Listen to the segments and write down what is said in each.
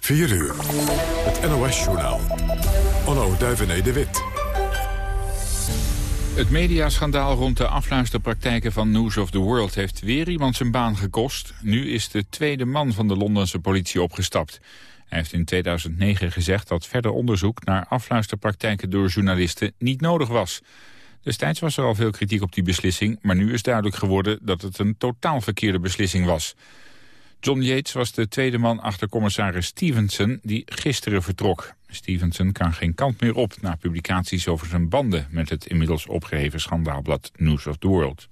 4 uur. Het NOS-journaal. Onno Duivené de Wit. Het mediaschandaal rond de afluisterpraktijken van News of the World... heeft weer iemand zijn baan gekost. Nu is de tweede man van de Londense politie opgestapt. Hij heeft in 2009 gezegd dat verder onderzoek naar afluisterpraktijken door journalisten niet nodig was. Destijds was er al veel kritiek op die beslissing, maar nu is duidelijk geworden dat het een totaal verkeerde beslissing was. John Yates was de tweede man achter commissaris Stevenson die gisteren vertrok. Stevenson kan geen kant meer op na publicaties over zijn banden met het inmiddels opgeheven schandaalblad News of the World.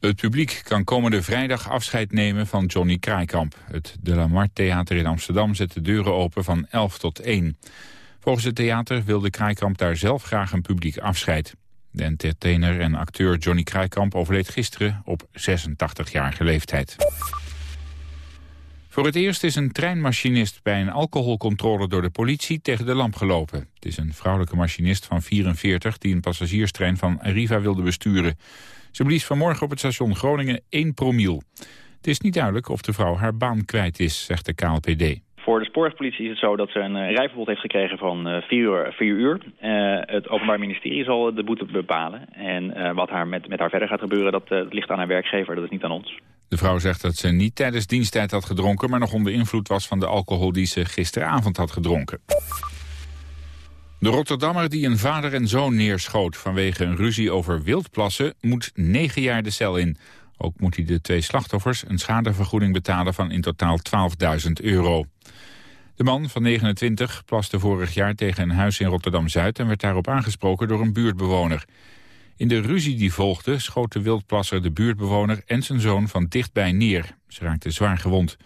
Het publiek kan komende vrijdag afscheid nemen van Johnny Kraaikamp. Het De La Mart Theater in Amsterdam zet de deuren open van 11 tot 1. Volgens het theater wilde Kraaikamp daar zelf graag een publiek afscheid. De entertainer en acteur Johnny Kraaikamp overleed gisteren op 86-jarige leeftijd. Voor het eerst is een treinmachinist bij een alcoholcontrole door de politie tegen de lamp gelopen. Het is een vrouwelijke machinist van 44 die een passagierstrein van Arriva wilde besturen. Ze blies vanmorgen op het station Groningen 1 promiel. Het is niet duidelijk of de vrouw haar baan kwijt is, zegt de KLPD. Voor de spoorwegpolitie is het zo dat ze een uh, rijverbod heeft gekregen van 4 uh, uur. Vier uur. Uh, het Openbaar Ministerie zal de boete bepalen. En wat haar met, met haar verder gaat gebeuren, dat, dat ligt aan haar werkgever, dat is niet aan ons. De vrouw zegt dat ze niet tijdens diensttijd had gedronken... maar nog onder invloed was van de alcohol die ze gisteravond had gedronken. De Rotterdammer die een vader en zoon neerschoot vanwege een ruzie over wildplassen moet negen jaar de cel in. Ook moet hij de twee slachtoffers een schadevergoeding betalen van in totaal 12.000 euro. De man van 29 plaste vorig jaar tegen een huis in Rotterdam-Zuid... en werd daarop aangesproken door een buurtbewoner. In de ruzie die volgde schoot de wildplasser de buurtbewoner en zijn zoon van dichtbij neer. Ze raakten zwaar gewond.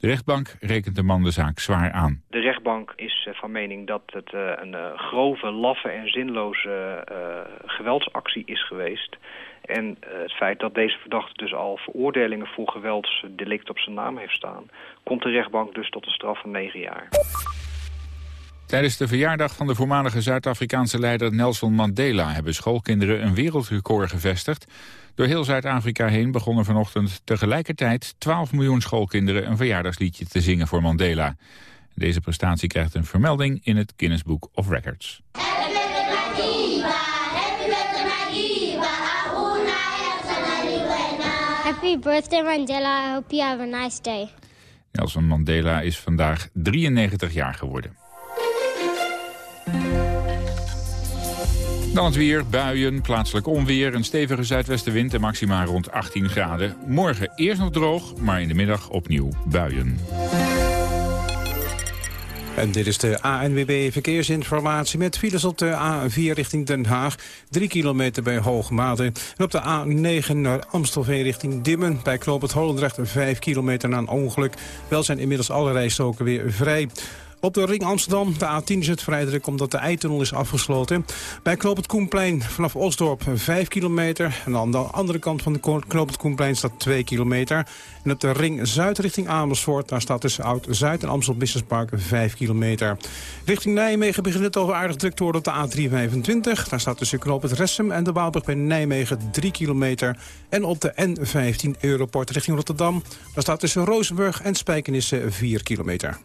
De rechtbank rekent de man de zaak zwaar aan. De rechtbank is uh, van mening dat het uh, een uh, grove, laffe en zinloze geweldsactie is geweest. En het feit dat deze verdachte dus al veroordelingen voor geweldsdelict op zijn naam heeft staan... komt de rechtbank dus tot een straf van negen jaar. Tijdens de verjaardag van de voormalige Zuid-Afrikaanse leider Nelson Mandela... hebben schoolkinderen een wereldrecord gevestigd. Door heel Zuid-Afrika heen begonnen vanochtend tegelijkertijd 12 miljoen schoolkinderen... een verjaardagsliedje te zingen voor Mandela. Deze prestatie krijgt een vermelding in het Guinness Book of Records. Happy birthday Mandela, I hope you have a nice day. Nelson Mandela is vandaag 93 jaar geworden. Dan het weer, buien, plaatselijk onweer, een stevige zuidwestenwind en maxima rond 18 graden. Morgen eerst nog droog, maar in de middag opnieuw buien. En dit is de ANWB Verkeersinformatie met files op de A4 richting Den Haag. 3 kilometer bij Hoogmade. En op de A9 naar Amstelveen richting Dimmen. Bij Knoop het Holendrecht 5 kilometer na een ongeluk. Wel zijn inmiddels alle rijstoken weer vrij. Op de ring Amsterdam, de A10 is het vrij druk omdat de Eitunnel is afgesloten. Bij Knoop het Koenplein vanaf Osdorp 5 kilometer. En aan de andere kant van de Knoop het Koenplein staat 2 kilometer. En op de ring Zuid richting Amersfoort, daar staat tussen Oud-Zuid en Amstel Business Park 5 kilometer. Richting Nijmegen begint het over aardig druk worden op de A325. Daar staat tussen Knoop het Ressem en de Waalbrug bij Nijmegen 3 kilometer. En op de N15 Europort richting Rotterdam, daar staat tussen Rozenburg en Spijkenisse 4 kilometer.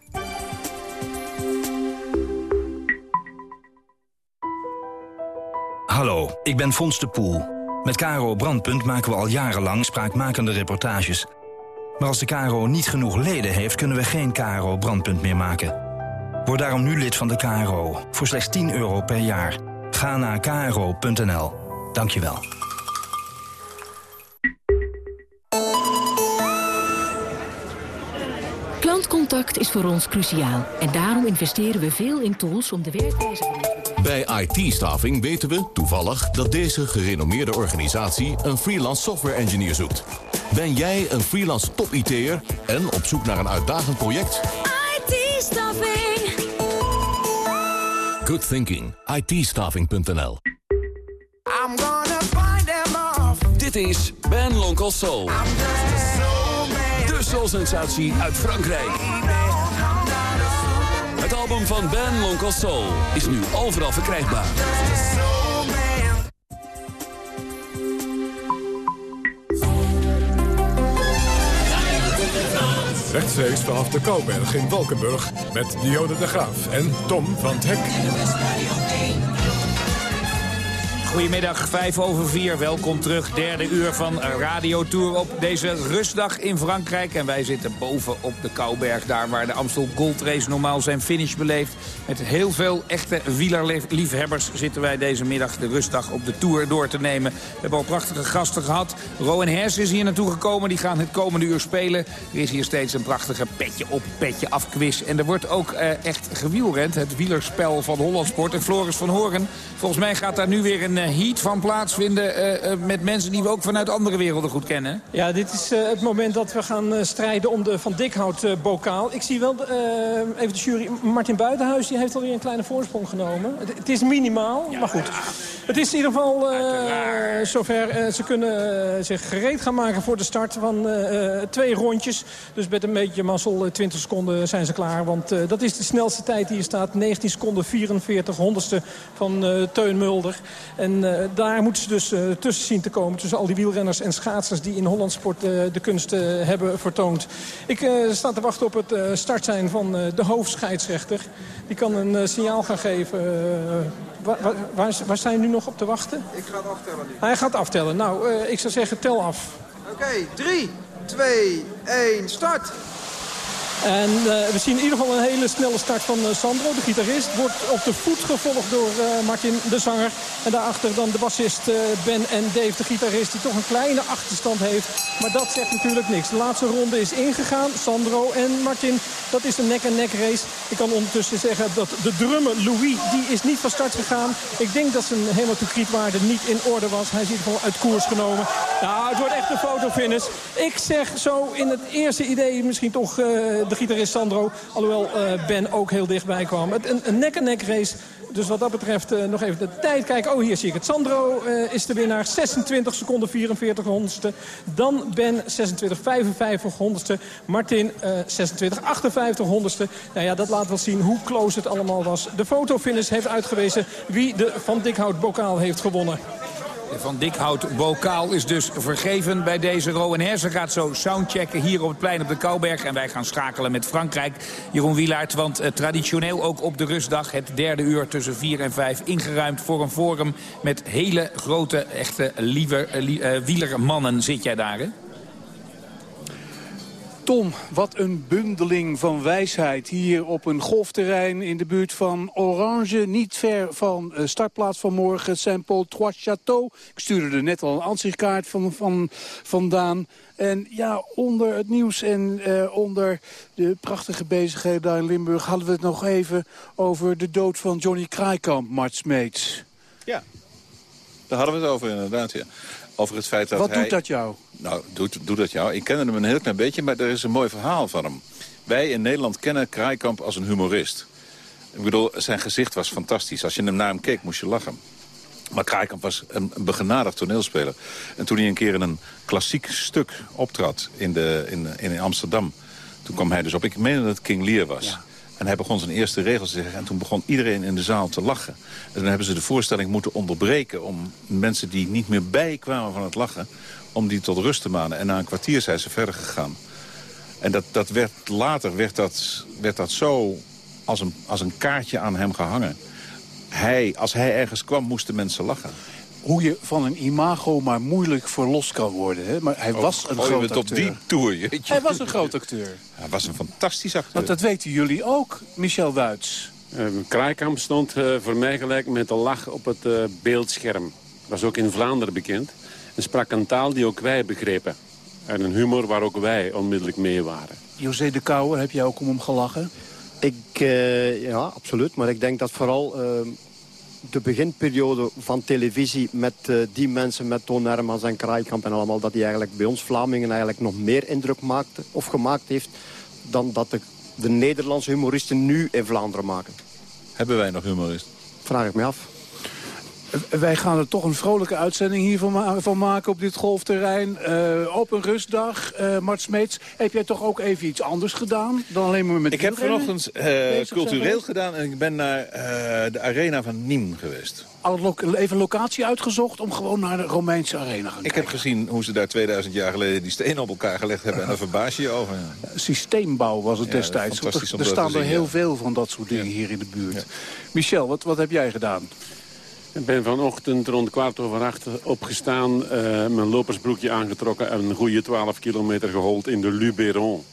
Hallo, ik ben Fons de Poel. Met Caro Brandpunt maken we al jarenlang spraakmakende reportages. Maar als de KRO niet genoeg leden heeft, kunnen we geen KRO Brandpunt meer maken. Word daarom nu lid van de KRO, voor slechts 10 euro per jaar. Ga naar kro.nl. Dank je wel. Klantcontact is voor ons cruciaal. En daarom investeren we veel in tools om de werkwijze van bij IT-staffing weten we, toevallig, dat deze gerenommeerde organisatie een freelance software engineer zoekt. Ben jij een freelance top-IT'er en op zoek naar een uitdagend project? IT-staffing. Good thinking. it Dit is Ben Lonkel Soul. De soul-sensatie uit Frankrijk. Album van Ben Lonkel Soul is nu overal verkrijgbaar. Rechtstreeks vanaf de Kouberg in Valkenburg met Dionne de Graaf en Tom van het Hek. Goedemiddag, 5 over 4. Welkom terug. Derde uur van Radio Tour op deze rustdag in Frankrijk. En wij zitten boven op de Kouberg, daar waar de Amstel Gold Race normaal zijn finish beleeft. Met heel veel echte wielerliefhebbers zitten wij deze middag de rustdag op de Tour door te nemen. We hebben al prachtige gasten gehad. Rowan Hers is hier naartoe gekomen, die gaan het komende uur spelen. Er is hier steeds een prachtige petje op, petje af quiz. En er wordt ook uh, echt gewielrend, het wielerspel van Hollandsport. En Floris van Horen, volgens mij gaat daar nu weer een heat van plaatsvinden... Uh, met mensen die we ook vanuit andere werelden goed kennen. Ja, dit is uh, het moment dat we gaan strijden om de Van Dikhout-bokaal. Ik zie wel, even de jury, Martin Buitenhuis die heeft alweer een kleine voorsprong genomen. Het, het is minimaal, ja, maar goed. Het is in ieder geval zover. ze kunnen zich gereed gaan maken voor de start van twee rondjes. Dus met een beetje mazzel, 20 seconden zijn ze klaar. Want dat is de snelste tijd die hier staat. 19 seconden 44 honderdste van Teun Mulder. En uh, daar moeten ze dus uh, tussen zien te komen. Tussen al die wielrenners en schaatsers die in Hollandsport uh, de kunst hebben vertoond. Ik sta te wachten op het start zijn van de hoofdscheidsrechter. Die kan een signaal gaan geven. Waar, waar, waar, zijn nu nog op te wachten? Ik ga het aftellen nu. Hij gaat aftellen. Nou, ik zou zeggen tel af. Oké, 3, 2, 1, start! En uh, we zien in ieder geval een hele snelle start van uh, Sandro, de gitarist. Wordt op de voet gevolgd door uh, Martin, de zanger. En daarachter dan de bassist Ben en Dave, de gitarist, die toch een kleine achterstand heeft. Maar dat zegt natuurlijk niks. De laatste ronde is ingegaan. Sandro en Martin, dat is een nek-en-nek race. Ik kan ondertussen zeggen dat de drummer Louis, die is niet van start gegaan. Ik denk dat zijn hematocrietwaarde niet in orde was. Hij is in ieder geval uit koers genomen. Nou, het wordt echt een fotofinish. Ik zeg zo in het eerste idee misschien toch de gitarist Sandro. Alhoewel uh, Ben ook heel dichtbij kwam. Het, een nek-en-nek -nek race. Dus wat dat betreft uh, nog even de tijd kijken. Oh, hier zie ik het. Sandro uh, is de winnaar. 26 seconden 44 honderdste. Dan Ben 26 55 honderdste. Martin 26 58 honderdste. Nou ja, dat laat wel zien hoe close het allemaal was. De fotofinish heeft uitgewezen wie de Van Dikhout bokaal heeft gewonnen. Van Dikhout bokaal is dus vergeven bij deze Rowan Hersen gaat zo soundchecken hier op het plein op de Kouberg. En wij gaan schakelen met Frankrijk. Jeroen Wielaert, want uh, traditioneel ook op de rustdag... het derde uur tussen 4 en 5 ingeruimd voor een forum... met hele grote, echte liever, uh, wielermannen zit jij daar, hè? Wat een bundeling van wijsheid hier op een golfterrein in de buurt van Orange. Niet ver van uh, startplaats van morgen, Saint-Paul-Trois-Châteaux. Ik stuurde er net al een ansichtkaart van, van, vandaan. En ja, onder het nieuws en uh, onder de prachtige bezigheden daar in Limburg... hadden we het nog even over de dood van Johnny Kraaikamp, Mart Smeets. Ja, daar hadden we het over inderdaad, ja. Over het feit dat Wat hij... doet dat jou? Nou, doet, doet dat jou? Ik kende hem een heel klein beetje, maar er is een mooi verhaal van hem. Wij in Nederland kennen Kraaikamp als een humorist. Ik bedoel, zijn gezicht was fantastisch. Als je hem naar hem keek, moest je lachen. Maar Kraaikamp was een, een begenadigd toneelspeler. En toen hij een keer in een klassiek stuk optrad in, de, in, in Amsterdam... toen kwam hij dus op, ik meen dat het King Lear was... Ja. En hij begon zijn eerste regels te zeggen. En toen begon iedereen in de zaal te lachen. En toen hebben ze de voorstelling moeten onderbreken... om mensen die niet meer bijkwamen van het lachen... om die tot rust te manen. En na een kwartier zijn ze verder gegaan. En dat, dat werd, later werd dat, werd dat zo als een, als een kaartje aan hem gehangen. Hij, als hij ergens kwam, moesten mensen lachen hoe je van een imago maar moeilijk verlost kan worden. Hè? Maar hij oh, was een groot acteur. op die tour, jeetje. Hij was een groot acteur. Hij was een fantastisch acteur. Want dat weten jullie ook, Michel Wuits. Uh, Kraaikamp stond uh, voor mij gelijk met een lach op het uh, beeldscherm. Was ook in Vlaanderen bekend. En sprak een taal die ook wij begrepen. En een humor waar ook wij onmiddellijk mee waren. José de Kouwer, heb jij ook om hem gelachen? Ik, ja, absoluut. Maar ik denk dat vooral de beginperiode van televisie met uh, die mensen, met Toon Hermans en Kraaikamp en allemaal, dat die eigenlijk bij ons Vlamingen eigenlijk nog meer indruk maakte of gemaakt heeft dan dat de, de Nederlandse humoristen nu in Vlaanderen maken. Hebben wij nog humoristen? Vraag ik me af. Wij gaan er toch een vrolijke uitzending hiervan van maken op dit golfterrein. Uh, op een rustdag. Uh, Mart Smeets, heb jij toch ook even iets anders gedaan dan alleen maar met Ik heb vanochtend uh, cultureel gedaan en ik ben naar de arena van Nîmes geweest. Al even locatie uitgezocht om gewoon naar de Romeinse arena te gaan Ik heb gezien hoe ze daar 2000 jaar geleden die stenen op elkaar gelegd hebben. En daar verbaas je je over. Systeembouw was het destijds. Er, er staan er heel veel van dat soort dingen hier in de buurt. Michel, wat, wat heb jij gedaan? Ik ben vanochtend rond kwart over acht opgestaan, uh, mijn lopersbroekje aangetrokken... en een goede 12 kilometer gehold in de Luberon.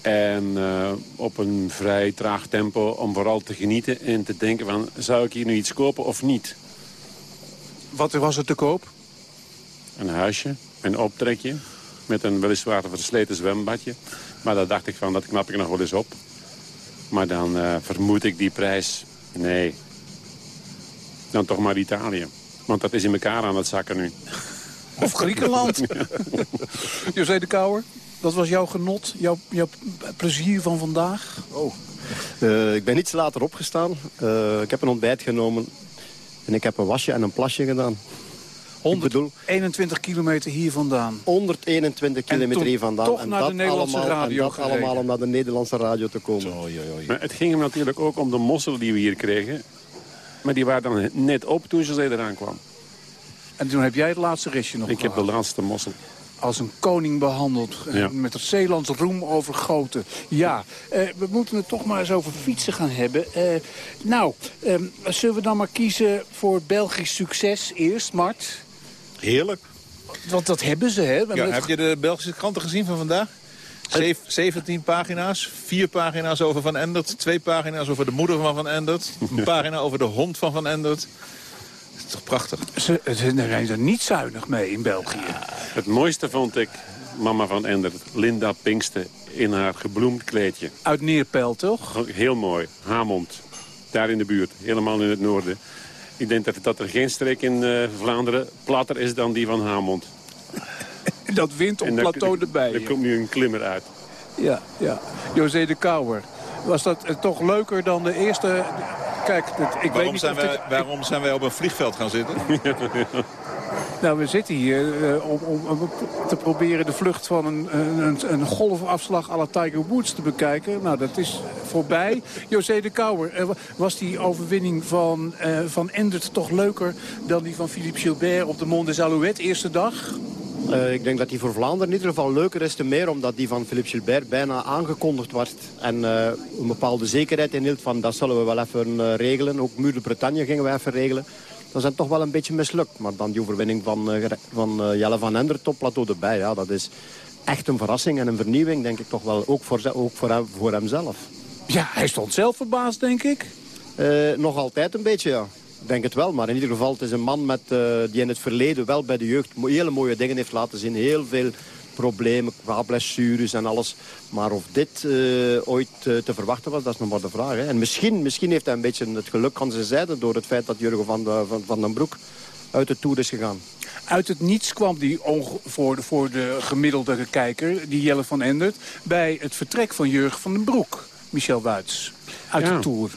En uh, op een vrij traag tempo om vooral te genieten en te denken van... zou ik hier nu iets kopen of niet? Wat was er te koop? Een huisje, een optrekje, met een weliswaar versleten zwembadje. Maar daar dacht ik van, dat knap ik nog wel eens op. Maar dan uh, vermoed ik die prijs, nee, dan toch maar Italië. Want dat is in elkaar aan het zakken nu. Of Griekenland. José de Kouwer, dat was jouw genot, jouw, jouw plezier van vandaag? Oh. Uh, ik ben iets later opgestaan. Uh, ik heb een ontbijt genomen. En ik heb een wasje en een plasje gedaan. 121 kilometer hier vandaan. 121 kilometer hier vandaan. Toch en naar dat de Nederlandse allemaal, radio En dat allemaal om naar de Nederlandse radio te komen. Zo, Maar het ging hem natuurlijk ook om de mossel die we hier kregen. Maar die waren dan net op toen ze eraan kwam. En toen heb jij het laatste restje nog Ik heb de laatste mossel. Als een koning behandeld. Ja. Met het Zeelands roem overgoten. Ja, eh, we moeten het toch maar eens over fietsen gaan hebben. Eh, nou, eh, zullen we dan maar kiezen voor Belgisch succes eerst, Mart? Heerlijk. Want dat hebben ze, hè? Ja, heb je de Belgische kranten gezien van vandaag? 17 pagina's, vier pagina's over Van Endert... twee pagina's over de moeder van Van Endert... een pagina over de hond van Van Endert. Dat is toch prachtig? Ze, ze zijn er niet zuinig mee in België. Het mooiste vond ik mama van Endert, Linda Pinkste... in haar gebloemd kleedje. Uit Neerpel, toch? Heel mooi. Hamond. Daar in de buurt. Helemaal in het noorden. Ik denk dat, dat er geen streek in uh, Vlaanderen platter is dan die van Hamond. dat wint op plateau erbij. Er komt nu een klimmer uit. Ja, ja. José de Kouwer. Was dat uh, toch leuker dan de eerste... Kijk, ik waarom, weet niet zijn of wij, dit... waarom zijn wij op een vliegveld gaan zitten? Nou, we zitten hier uh, om, om, om, te proberen de vlucht van een, een, een golfafslag à la Tiger Woods te bekijken. Nou, dat is voorbij. José de Kouwer, uh, was die overwinning van, uh, van Endert toch leuker dan die van Philippe Gilbert op de Mont des Alouettes, eerste dag? Uh, ik denk dat die voor Vlaanderen in ieder geval leuker is te meer... omdat die van Philippe Gilbert bijna aangekondigd werd. En uh, een bepaalde zekerheid inhield van dat zullen we wel even uh, regelen. Ook Muur de Bretagne gingen we even regelen. Dat is toch wel een beetje mislukt. Maar dan die overwinning van, van Jelle van Endert op plateau erbij. Ja, dat is echt een verrassing en een vernieuwing, denk ik toch wel. Ook voor, ook voor, hem, voor hemzelf. Ja, hij stond zelf verbaasd, denk ik. nog altijd een beetje, ja. Ik denk het wel, maar in ieder geval, het is een man met, uh, die in het verleden wel bij de jeugd hele mooie dingen heeft laten zien. Heel veel problemen qua blessures en alles. Maar of dit uh, ooit uh, te verwachten was, dat is nog maar de vraag. Hè. En misschien, misschien heeft hij een beetje het geluk aan zijn zijde... door het feit dat Jurgen van, de, van, van den Broek uit de Tour is gegaan. Uit het niets kwam die voor de, voor de gemiddelde kijker, die Jelle van Endert... bij het vertrek van Jurgen van den Broek, Michel Wuits, uit ja. de Tour.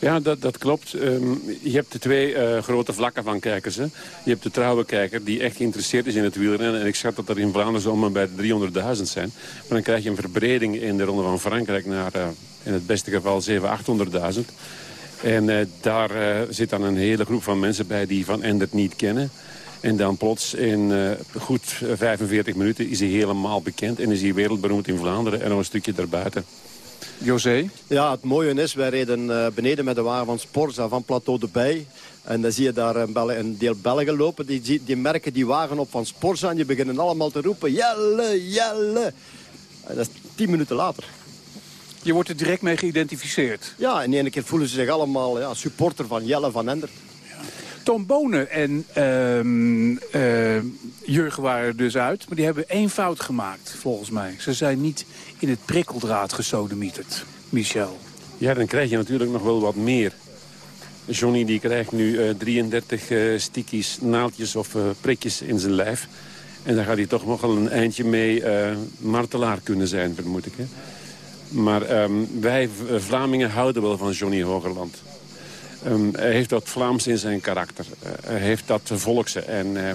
Ja, dat, dat klopt. Um, je hebt de twee uh, grote vlakken van kijkers. Hè. Je hebt de trouwe kijker die echt geïnteresseerd is in het wielrennen. En ik schat dat er in Vlaanderen zomaar bij 300.000 zijn. Maar dan krijg je een verbreding in de Ronde van Frankrijk naar uh, in het beste geval 700.000, 800.000. En uh, daar zit dan een hele groep van mensen bij die Van Endert niet kennen. En dan plots in goed 45 minuten is hij helemaal bekend. En is hij wereldberoemd in Vlaanderen en nog een stukje daarbuiten. José? Ja, het mooie is, wij reden uh, beneden met de wagen van Sporza van Plateau de Bij. En dan zie je daar een, Bel een deel Belgen lopen. Die, die merken die wagen op van Sporza en die beginnen allemaal te roepen. Jelle, jelle. En dat is tien minuten later. Je wordt er direct mee geïdentificeerd? Ja, en ene keer voelen ze zich allemaal ja, supporter van Jelle van Ender. Tom Bonen en uh, uh, Jurgen waren er dus uit. Maar die hebben één fout gemaakt, volgens mij. Ze zijn niet in het prikkeldraad gesodemieterd, Michel. Ja, dan krijg je natuurlijk nog wel wat meer. Johnny die krijgt nu uh, 33 uh, stickies, naaldjes of uh, prikjes in zijn lijf. En daar gaat hij toch nog wel een eindje mee martelaar kunnen zijn, vermoed ik. Hè? Maar um, wij Vlamingen houden wel van Johnny Hogerland. Um, hij heeft dat Vlaams in zijn karakter. Uh, hij heeft dat volkse en uh,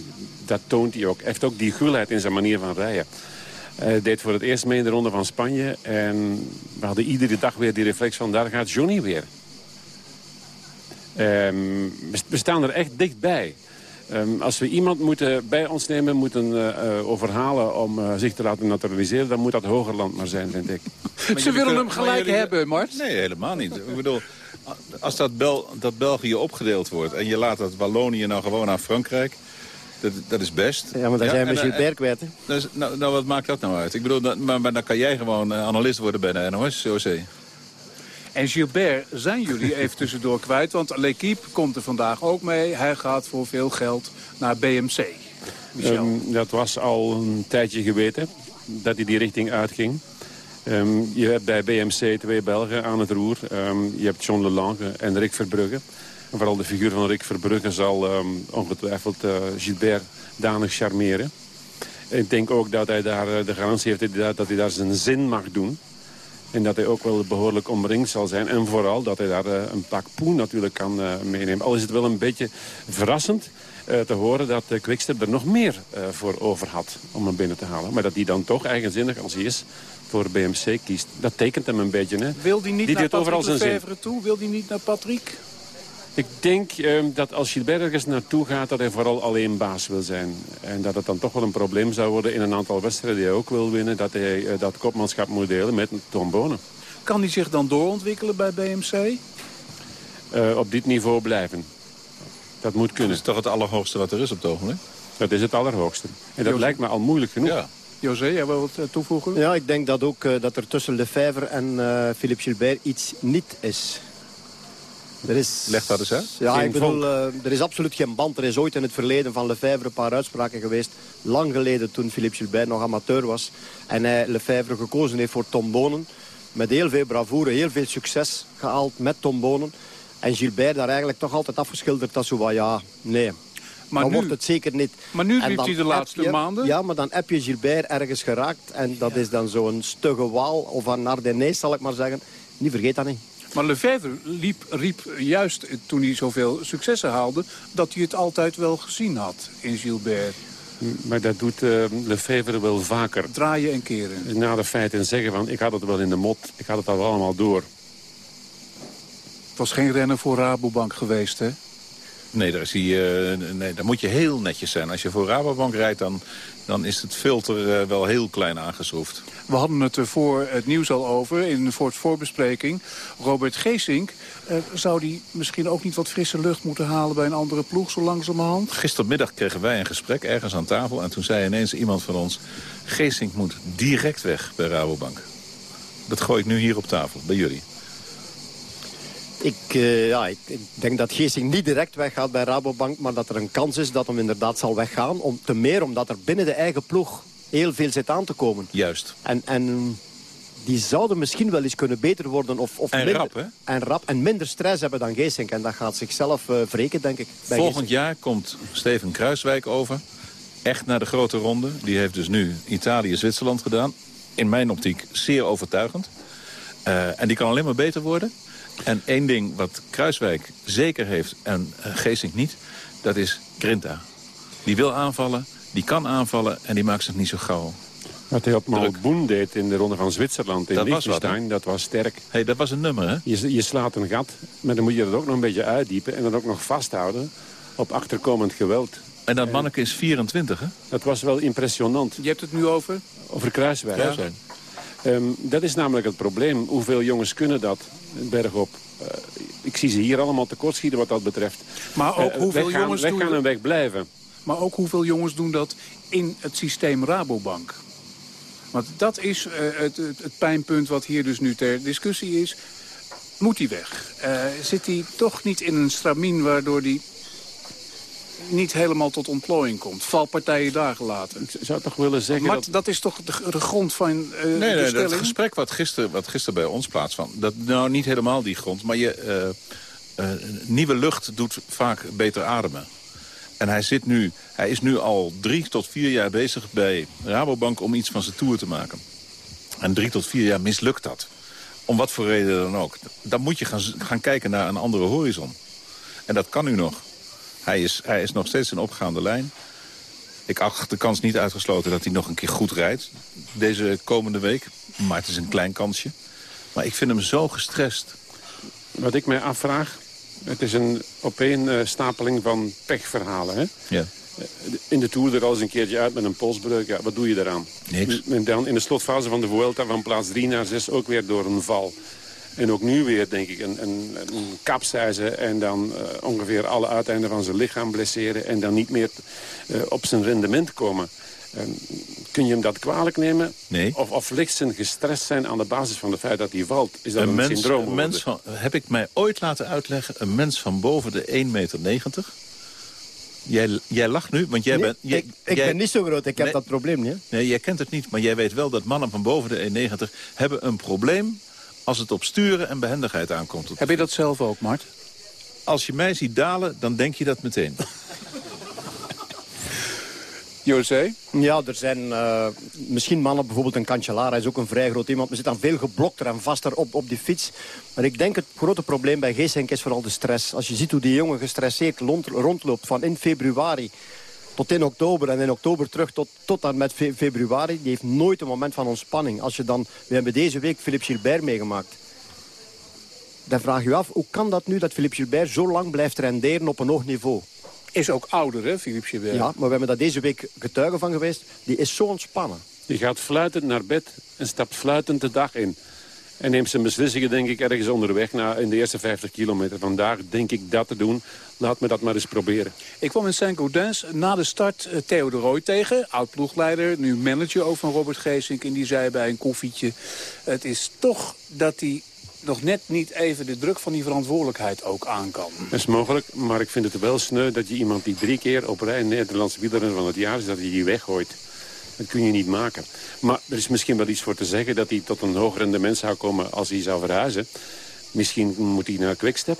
dat toont hij ook. Hij heeft ook die gulheid in zijn manier van rijden. Hij deed voor het eerst mee in de Ronde van Spanje. En we hadden iedere dag weer die reflex van daar gaat Johnny weer. Um, we staan er echt dichtbij. Um, als we iemand moeten bij ons nemen, moeten uh, uh, overhalen om uh, zich te laten naturaliseren... dan moet dat Hogerland maar zijn, vind ik. Ze willen hem gelijk hebben, Mart. Nee, helemaal niet. Ik bedoel, als dat, Bel dat België opgedeeld wordt... en je laat dat Wallonië nou gewoon aan Frankrijk... Dat, dat is best. Ja, maar dan zijn we Gilbert? Dus, nou, nou, wat maakt dat nou uit? Ik bedoel, dat, maar, maar, dan kan jij gewoon analist worden bij de NOS, COC. En Gilbert zijn jullie even tussendoor kwijt, want L'Equipe komt er vandaag ook mee. Hij gaat voor veel geld naar BMC. Um, dat was al een tijdje geweten, dat hij die richting uitging. Um, je hebt bij BMC twee Belgen aan het roer. Um, je hebt John Lelange en Rick Verbrugge. En vooral de figuur van Rick Verbrugge zal ongetwijfeld uh, Gilbert danig charmeren. Ik denk ook dat hij daar de garantie heeft dat hij daar zijn zin mag doen. En dat hij ook wel behoorlijk omringd zal zijn. En vooral dat hij daar uh, een pak poen natuurlijk kan meenemen. Al is het wel een beetje verrassend te horen dat Quickstep er nog meer voor over had om hem binnen te halen. Maar dat hij dan toch eigenzinnig als hij is voor BMC kiest. Dat tekent hem een beetje. Hè? Wil hij niet die naar Patrick Lefevre toe? Wil hij niet naar Patrick? Ik denk uh, dat als Gilbert ergens naartoe gaat... dat hij vooral alleen baas wil zijn. En dat het dan toch wel een probleem zou worden... in een aantal wedstrijden die hij ook wil winnen... dat hij uh, dat kopmanschap moet delen met Tom Bonen. Kan hij zich dan doorontwikkelen bij BMC? Uh, op dit niveau blijven. Dat moet kunnen. Dat is toch het allerhoogste wat er is op het ogenblik? Dat is het allerhoogste. En dat lijkt me al moeilijk genoeg. Ja. José, jij wil wat toevoegen? Ja, ik denk dat ook dat er tussen Lefebvre en Philippe Gilbert iets niet is. Er is, Leg dat eens uit. Ja, ik bedoel, uh, er is absoluut geen band. Er is ooit in het verleden van Lefebvre een paar uitspraken geweest. Lang geleden toen Philippe Gilbert nog amateur was. En hij Lefebvre gekozen heeft voor Tom Bonen. Met heel veel bravoure, heel veel succes gehaald met Tom Bonen. En Gilbert daar eigenlijk toch altijd afgeschilderd als zo wat, ja, nee. Maar dan nu, wordt het zeker niet. Maar nu liep hij de laatste je, maanden. Ja, maar dan heb je Gilbert ergens geraakt. En dat ja. is dan zo'n stugge waal, of een Ardennes zal ik maar zeggen. Niet vergeet dat niet. Maar Lefebvre liep, riep juist toen hij zoveel successen haalde... dat hij het altijd wel gezien had in Gilbert. Maar dat doet uh, Lefebvre wel vaker. Draaien en keren. Na de feiten zeggen van, ik had het wel in de mot. Ik had het al allemaal door. Het was geen rennen voor Rabobank geweest, hè? Nee, daar, is hij, uh, nee, daar moet je heel netjes zijn. Als je voor Rabobank rijdt, dan, dan is het filter uh, wel heel klein aangeschroefd. We hadden het er voor het nieuws al over, in voor het voorbespreking. Robert Geesink, uh, zou die misschien ook niet wat frisse lucht moeten halen bij een andere ploeg, zo langzamerhand? Gistermiddag kregen wij een gesprek ergens aan tafel en toen zei ineens iemand van ons... Geesink moet direct weg bij Rabobank. Dat gooi ik nu hier op tafel, bij jullie. Ik, uh, ja, ik, ik, denk dat Geesing niet direct weggaat bij Rabobank... maar dat er een kans is dat hem inderdaad zal weggaan. Om, te meer omdat er binnen de eigen ploeg heel veel zit aan te komen. Juist. En, en die zouden misschien wel eens kunnen beter worden. Of, of en minder, rap, hè? En rap. En minder stress hebben dan Geesink. En dat gaat zichzelf uh, wreken, denk ik. Bij Volgend Geesink. jaar komt Steven Kruiswijk over. Echt naar de grote ronde. Die heeft dus nu Italië-Zwitserland gedaan. In mijn optiek zeer overtuigend. Uh, en die kan alleen maar beter worden. En één ding wat Kruiswijk zeker heeft en uh, Geesink niet... dat is Grinta. Die wil aanvallen, die kan aanvallen en die maakt zich niet zo gauw. Wat hij op Malboen deed in de ronde van Zwitserland in Liechtenstein, dat was sterk. hey, dat was een nummer, hè? Je, je slaat een gat, maar dan moet je dat ook nog een beetje uitdiepen... en dan ook nog vasthouden op achterkomend geweld. En dat manneke is 24, hè? Dat was wel impressionant. Je hebt het nu over? Over Kruiswijk. Kruiswijk. Um, dat is namelijk het probleem. Hoeveel jongens kunnen dat bergop? Uh, ik zie ze hier allemaal tekortschieten wat dat betreft. Maar ook uh, hoeveel weggaan, jongens weggaan doen en weg blijven. Maar ook hoeveel jongens doen dat in het systeem Rabobank? Want dat is uh, het, het, het, pijnpunt wat hier dus nu ter discussie is. Moet hij weg? zit hij toch niet in een stramien waardoor hij niet helemaal tot ontplooiing komt. Valpartijen daar gelaten. Ik zou toch willen zeggen... Maar dat... dat is toch de, de grond van uh, nee, de nee, stelling? Het gesprek wat gisteren, wat gisteren bij ons plaatsvond... dat nou niet helemaal die grond, maar je, uh, uh, nieuwe lucht doet vaak beter ademen. En hij, zit nu, hij is nu al drie tot vier jaar bezig bij Rabobank om iets van zijn tour te maken. En drie tot vier jaar mislukt dat. Om wat voor reden dan ook. Dan moet je gaan, gaan kijken naar een andere horizon. En dat kan nu nog. Hij is, hij is nog steeds een opgaande lijn. Ik acht de kans niet uitgesloten dat hij nog een keer goed rijdt deze komende week. Maar het is een klein kansje. Maar ik vind hem zo gestrest. Wat ik mij afvraag, het is een opeenstapeling van pechverhalen. Hè? Ja. In de Tour er al eens een keertje uit met een polsbreuk. Ja, wat doe je daaraan? Niks. En dan in de slotfase van de Vuelta van plaats 3 naar 6 ook weer door een val. En ook nu weer, denk ik, een, een, een kapseizen en dan uh, ongeveer alle uiteinden van zijn lichaam blesseren... en dan niet meer uh, op zijn rendement komen. Uh, kun je hem dat kwalijk nemen? Nee. Of, of licht zijn gestrest zijn aan de basis van het feit dat hij valt? Is dat een, een mens, syndroom? Een mens van, heb ik mij ooit laten uitleggen, een mens van boven de 1,90 meter... Jij, jij lacht nu, want jij Nee, bent... Jij, ik ik jij- ben niet zo groot, ik heb Nee. dat probleem niet. hè. Nee, jij kent het niet, maar jij weet wel dat mannen van boven de 1,90 hebben een probleem als het op sturen en behendigheid aankomt. Heb je dat zelf ook, Mart? Als je mij ziet dalen, dan denk je dat meteen. José? Ja, er zijn eh, misschien mannen, bijvoorbeeld een Cancellara is ook een vrij groot iemand. We zitten dan veel geblokter en vaster op, op die fiets. Maar ik denk het grote probleem bij Geesink is vooral de stress. Als je ziet hoe die jongen gestresseerd rond- rondloopt van in februari tot in oktober en in oktober terug tot, tot aan met fe- februari. Die heeft nooit een moment van ontspanning. Als je dan, we hebben deze week Philippe Gilbert meegemaakt. Dan vraag je je af, hoe kan dat nu dat Philippe Gilbert zo lang blijft renderen op een hoog niveau? Is ook ouder, hè, Philippe Gilbert? Ja, maar we hebben daar deze week getuigen van geweest. Die is zo ontspannen. Die gaat fluitend naar bed en stapt fluitend de dag in. En neemt zijn beslissingen, denk ik, ergens onderweg na, in de eerste 50 kilometer. Vandaag denk ik dat te doen. Laat me dat maar eens proberen. Ik kwam in Saint-Gaudens na de start eh, Theo de Rooij tegen. Oud-ploegleider, nu manager ook van Robert Geesink. En die zei bij een koffietje... het is toch dat hij nog net niet even de druk van die verantwoordelijkheid ook aan kan. Dat is mogelijk, maar ik vind het wel sneu dat je iemand die drie keer op rij Nederlandse wielrenner van het jaar is, dat je die weggooit. Dat kun je niet maken. Maar er is misschien wel iets voor te zeggen dat hij tot een hoger rendement zou komen als hij zou verhuizen. Misschien moet hij naar Quickstep.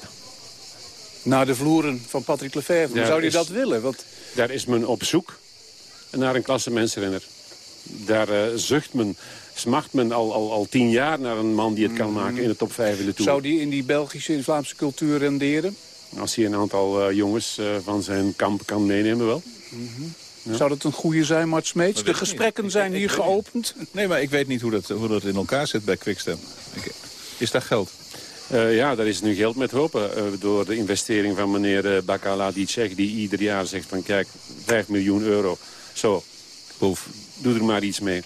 Naar de vloeren van Patrick Lefevre. Hoe zou hij is- dat willen? Want Daar is men op zoek naar een klassementsrenner. Daar eh, zucht men, smacht men al, al, al tien jaar naar een man die het kan maken in de top 5 in de Tour. zou die in die Belgische en Vlaamse cultuur renderen? Als hij een aantal eh, jongens eh, van zijn kamp kan meenemen wel. Ja. Zou dat een goede zijn, Mart Smeets? De ik gesprekken niet. zijn Ik- hier ik geopend. Nee, maar ik weet niet hoe dat, hoe dat in elkaar zit bij Quickstep. Ik- Is daar geld? Eh, ja, daar is nu geld met hopen. eh, door de investering van meneer uh, Bakala Dicek... die ieder jaar zegt van kijk, 5 miljoen euro. Zo, boef, doe er maar iets mee.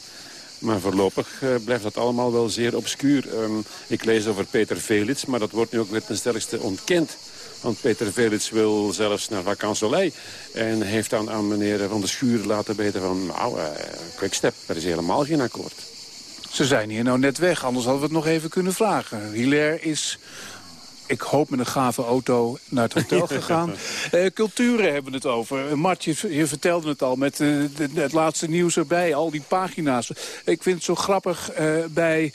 Maar voorlopig blijft dat allemaal wel zeer obscuur. Ehm, ik lees over Peter Velits, maar dat wordt nu ook weer ten sterkste ontkend. Want Peter Velits wil zelfs naar Vacansoleil. En heeft dan aan meneer Van der Schuur laten weten van... nou, eh Quickstep, er is helemaal geen akkoord. Ze zijn hier nou net weg, anders hadden we het nog even kunnen vragen. Hilaire is, ik hoop met een gave auto, naar het hotel gegaan. Eh, culturen hebben het over. Eh, Mart, je, je vertelde het al met de- het laatste nieuws erbij. Al die pagina's. Ik vind het zo grappig bij...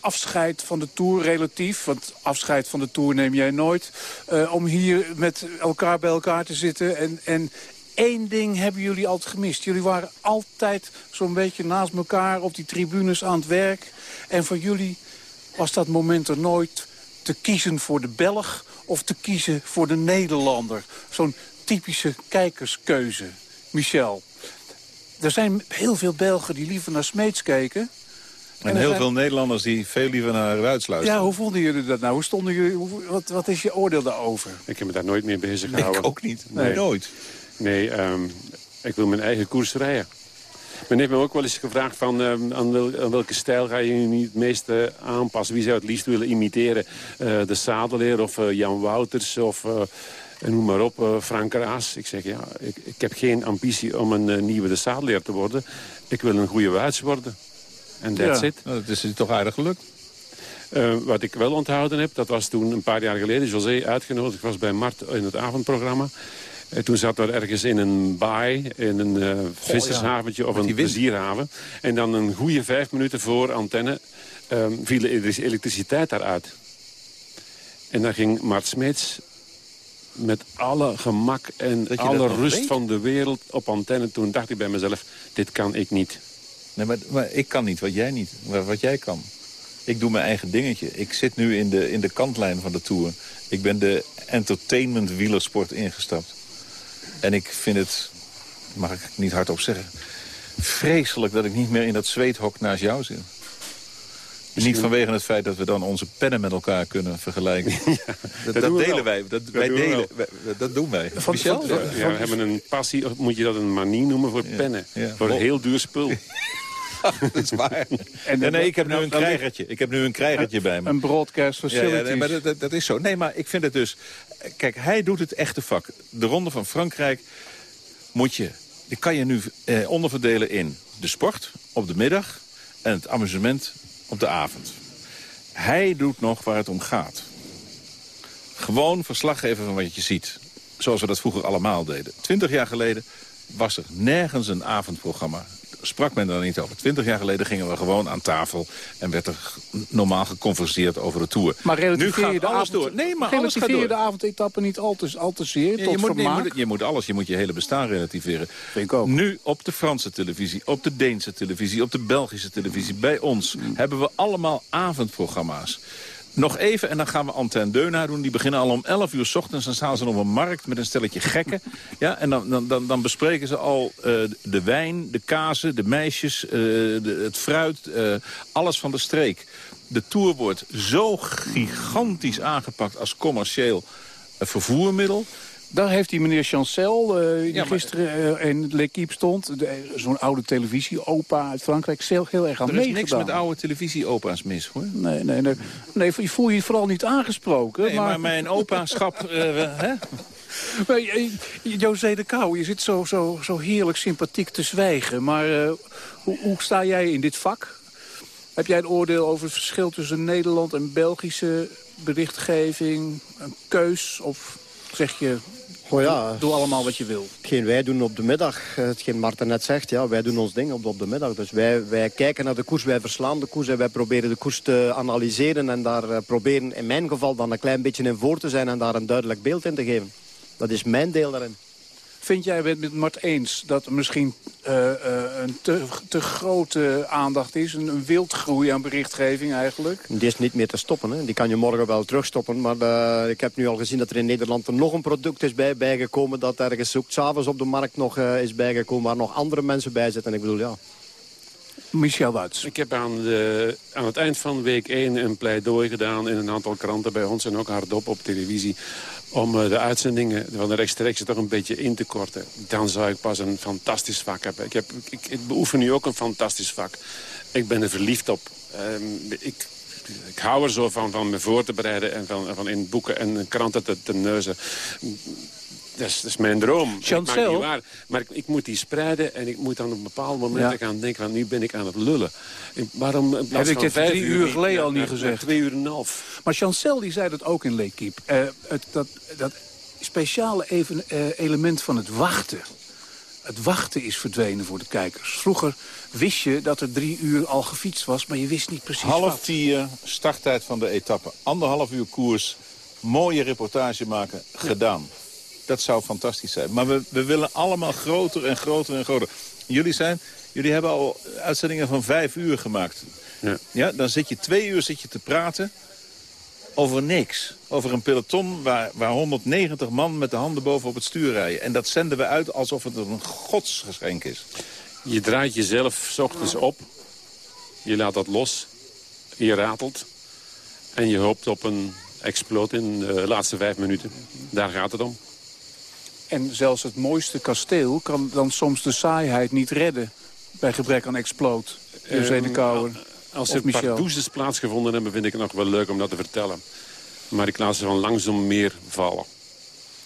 afscheid van de Tour relatief, want afscheid van de Tour neem jij nooit... eh, om hier met elkaar bij elkaar te zitten en... en Eén ding hebben jullie altijd gemist. Jullie waren altijd zo'n beetje naast elkaar op die tribunes aan het werk. En voor jullie was dat moment er nooit te kiezen voor de Belg of te kiezen voor de Nederlander. Zo'n typische kijkerskeuze. Michel, er zijn heel veel Belgen die liever naar Smeets kijken. En heel zijn- veel Nederlanders die veel liever naar Ruits luisteren. Ja, hoe vonden jullie dat nou? Hoe stonden jullie, hoe- wat, wat is je oordeel daarover? Ik heb me daar nooit mee bezig Nee, gehouden. ik ook niet. Nee. Nooit. Nee, ehm, ik wil mijn eigen koers rijden. Men heeft me ook wel eens gevraagd van ehm, aan, wel- aan welke stijl ga je nu het meeste aanpassen. Wie zou het liefst willen imiteren? Eh, de Sadeleer of eh, Jan Wouters of eh, en noem maar op, eh, Frank Raas. Ik zeg ja, ik, ik heb geen ambitie om een nieuwe de Sadeleer te worden. Ik wil een goede Wuits worden. En that's Ja, it. nou, dat is toch aardig gelukt. Eh, wat ik wel onthouden heb, dat was toen een paar jaar geleden... José uitgenodigd was bij Mart in het avondprogramma. Eh, toen zat er ergens in een baai, in een eh vissershaventje of een plezierhaven. En dan een goede vijf minuten voor antenne ehm, viel de elektri- elektriciteit daaruit. En dan ging Mart Smeets met alle gemak en alle rust weet? van de wereld op antenne. Toen dacht ik bij mezelf, dit kan ik niet. Nee, maar, maar ik kan niet wat jij niet, wat jij kan. Ik doe mijn eigen dingetje. Ik zit nu in de, in de kantlijn van de Tour. Ik ben de entertainment wielersport ingestapt. En ik vind het, mag ik niet hardop zeggen... vreselijk dat ik niet meer in dat zweethok naast jou zit. Niet vanwege het feit dat we dan onze pennen met elkaar kunnen vergelijken. dat, delen wel. wij. Dat, Dat wij doen delen, wij- dat doen wij. Van, Michel? ja, we hebben een passie, of moet je dat een manie noemen, voor pennen. ja. Voor een heel duur spul. dat is waar. En nee, nee, ik heb nu dan- een krijgertje. Ik heb nu een krijgertje bij me. Een broadcast Ja, facilities. ja, nee, maar dat, dat, dat is zo. Nee, maar ik vind het dus... Kijk, hij doet het echte vak. De Ronde van Frankrijk moet je... Die kan je nu eh, onderverdelen in de sport op de middag... en het amusement op de avond. Hij doet nog waar het om gaat. Gewoon verslag geven van wat je ziet. Zoals we dat vroeger allemaal deden. Twintig jaar geleden was er nergens een avondprogramma. Sprak men daar niet over. Twintig jaar geleden gingen we gewoon aan tafel... en werd er normaal geconverseerd over de Tour. Maar nu relativeer je de alles avond, door. Nee, maar alles gaat relativeer je door. de avondetappe niet al te, al te zeer, Ja, tot je, moet, nee, je, moet, je moet alles, je moet je hele bestaan relativeren. Nu op de Franse televisie, op de Deense televisie, op de Belgische televisie, bij ons... Mm. hebben we allemaal avondprogramma's. Nog even en dan gaan we Antenne Deuna doen. Die beginnen al om 11 uur s ochtends. Dan staan ze op een markt met een stelletje gekken. Ja, en dan, dan, dan, dan bespreken ze al eh, de wijn, de kazen, de meisjes, eh, het fruit. eh, alles van de streek. De Tour wordt zo gigantisch aangepakt als commercieel vervoermiddel. Daar heeft die meneer Chancel, eh, die Ja, gisteren eh, in L'Equipe stond... zo'n oude televisie, opa uit Frankrijk, heel, heel erg aan Er is meegedaan. niks met oude televisie-opa's mis, hoor. Nee, nee, nee. nee, je voel je vooral niet aangesproken. Nee, maar mijn opaschap... eh, hè? Maar, José de Kouw, je zit zo, zo, zo heerlijk sympathiek te zwijgen. Maar hoe, hoe sta jij in dit vak? Heb jij een oordeel over het verschil tussen Nederland en Belgische berichtgeving? Een keus? Of zeg je, Oh ja. doe, doe allemaal wat je wil? Hetgeen wij doen op de middag, eh, hetgeen Marten net zegt, ja, wij doen ons ding op de, op de middag. Dus wij, wij kijken naar de koers, wij verslaan de koers en wij proberen de koers te analyseren. En daar eh, proberen in mijn geval dan een klein beetje in voor te zijn en daar een duidelijk beeld in te geven. Dat is mijn deel daarin. Vind jij het met Mart eens dat er misschien eh, eh, een te, te grote aandacht is? Een, een wildgroei aan berichtgeving eigenlijk? Die is niet meer te stoppen. Hè. Die kan je morgen wel terugstoppen. Maar eh, ik heb nu al gezien dat er in Nederland er nog een product is bij, bijgekomen... dat ergens ook s'avonds op de markt nog eh, is bijgekomen... waar nog andere mensen bij zitten. En ik bedoel, ja... Michel Wuits. Ik heb aan, de, aan het eind van week 1 een pleidooi gedaan in een aantal kranten bij ons en ook hardop op televisie. Om eh, de uitzendingen van de rechtstreeks toch een beetje in te korten. Dan zou ik pas een fantastisch vak hebben. Ik, heb, ik, ik beoefen nu ook een fantastisch vak. Ik ben er verliefd op. Ehm, ik, ik hou er zo van, van me voor te bereiden en van, van in boeken en kranten te, te neuzen. Dat is, dat is mijn droom. Ik Chancel? waar. Maar ik, ik moet die spreiden en ik moet dan op bepaalde momenten Ja. gaan denken... van nu ben ik aan het lullen. Ik- waarom Heb ik dit drie uur geleden al niet gezegd? Twee uur en een half. Maar Chancel die zei dat ook in L'Equipe. Eh, het, dat, dat speciale even, eh, element van het wachten. Het wachten is verdwenen voor de kijkers. Vroeger wist je dat er drie uur al gefietst was, maar je wist niet precies Half wat. vier, starttijd van de etappe. Anderhalf uur koers, mooie reportage maken, gedaan. Dat zou fantastisch zijn. Maar we, we willen allemaal groter en groter en groter. Jullie, zijn, jullie hebben al uitzendingen van vijf uur gemaakt. Ja. Ja, dan zit je twee uur zit je te praten over niks. Over een peloton waar, waar 190 man met de handen boven op het stuur rijden. En dat zenden we uit alsof het een godsgeschenk is. Je draait jezelf 's ochtends op. Je laat dat los. Je ratelt. En je hoopt op een exploot in de laatste vijf minuten. Daar gaat het om. En zelfs het mooiste kasteel kan dan soms de saaiheid niet redden... bij gebrek aan exploot. José de Ehm, Kouwer Als er pardoezes plaatsgevonden hebben, vind ik het nog wel leuk om dat te vertellen. Maar ik laat ze van langzaam meer vallen.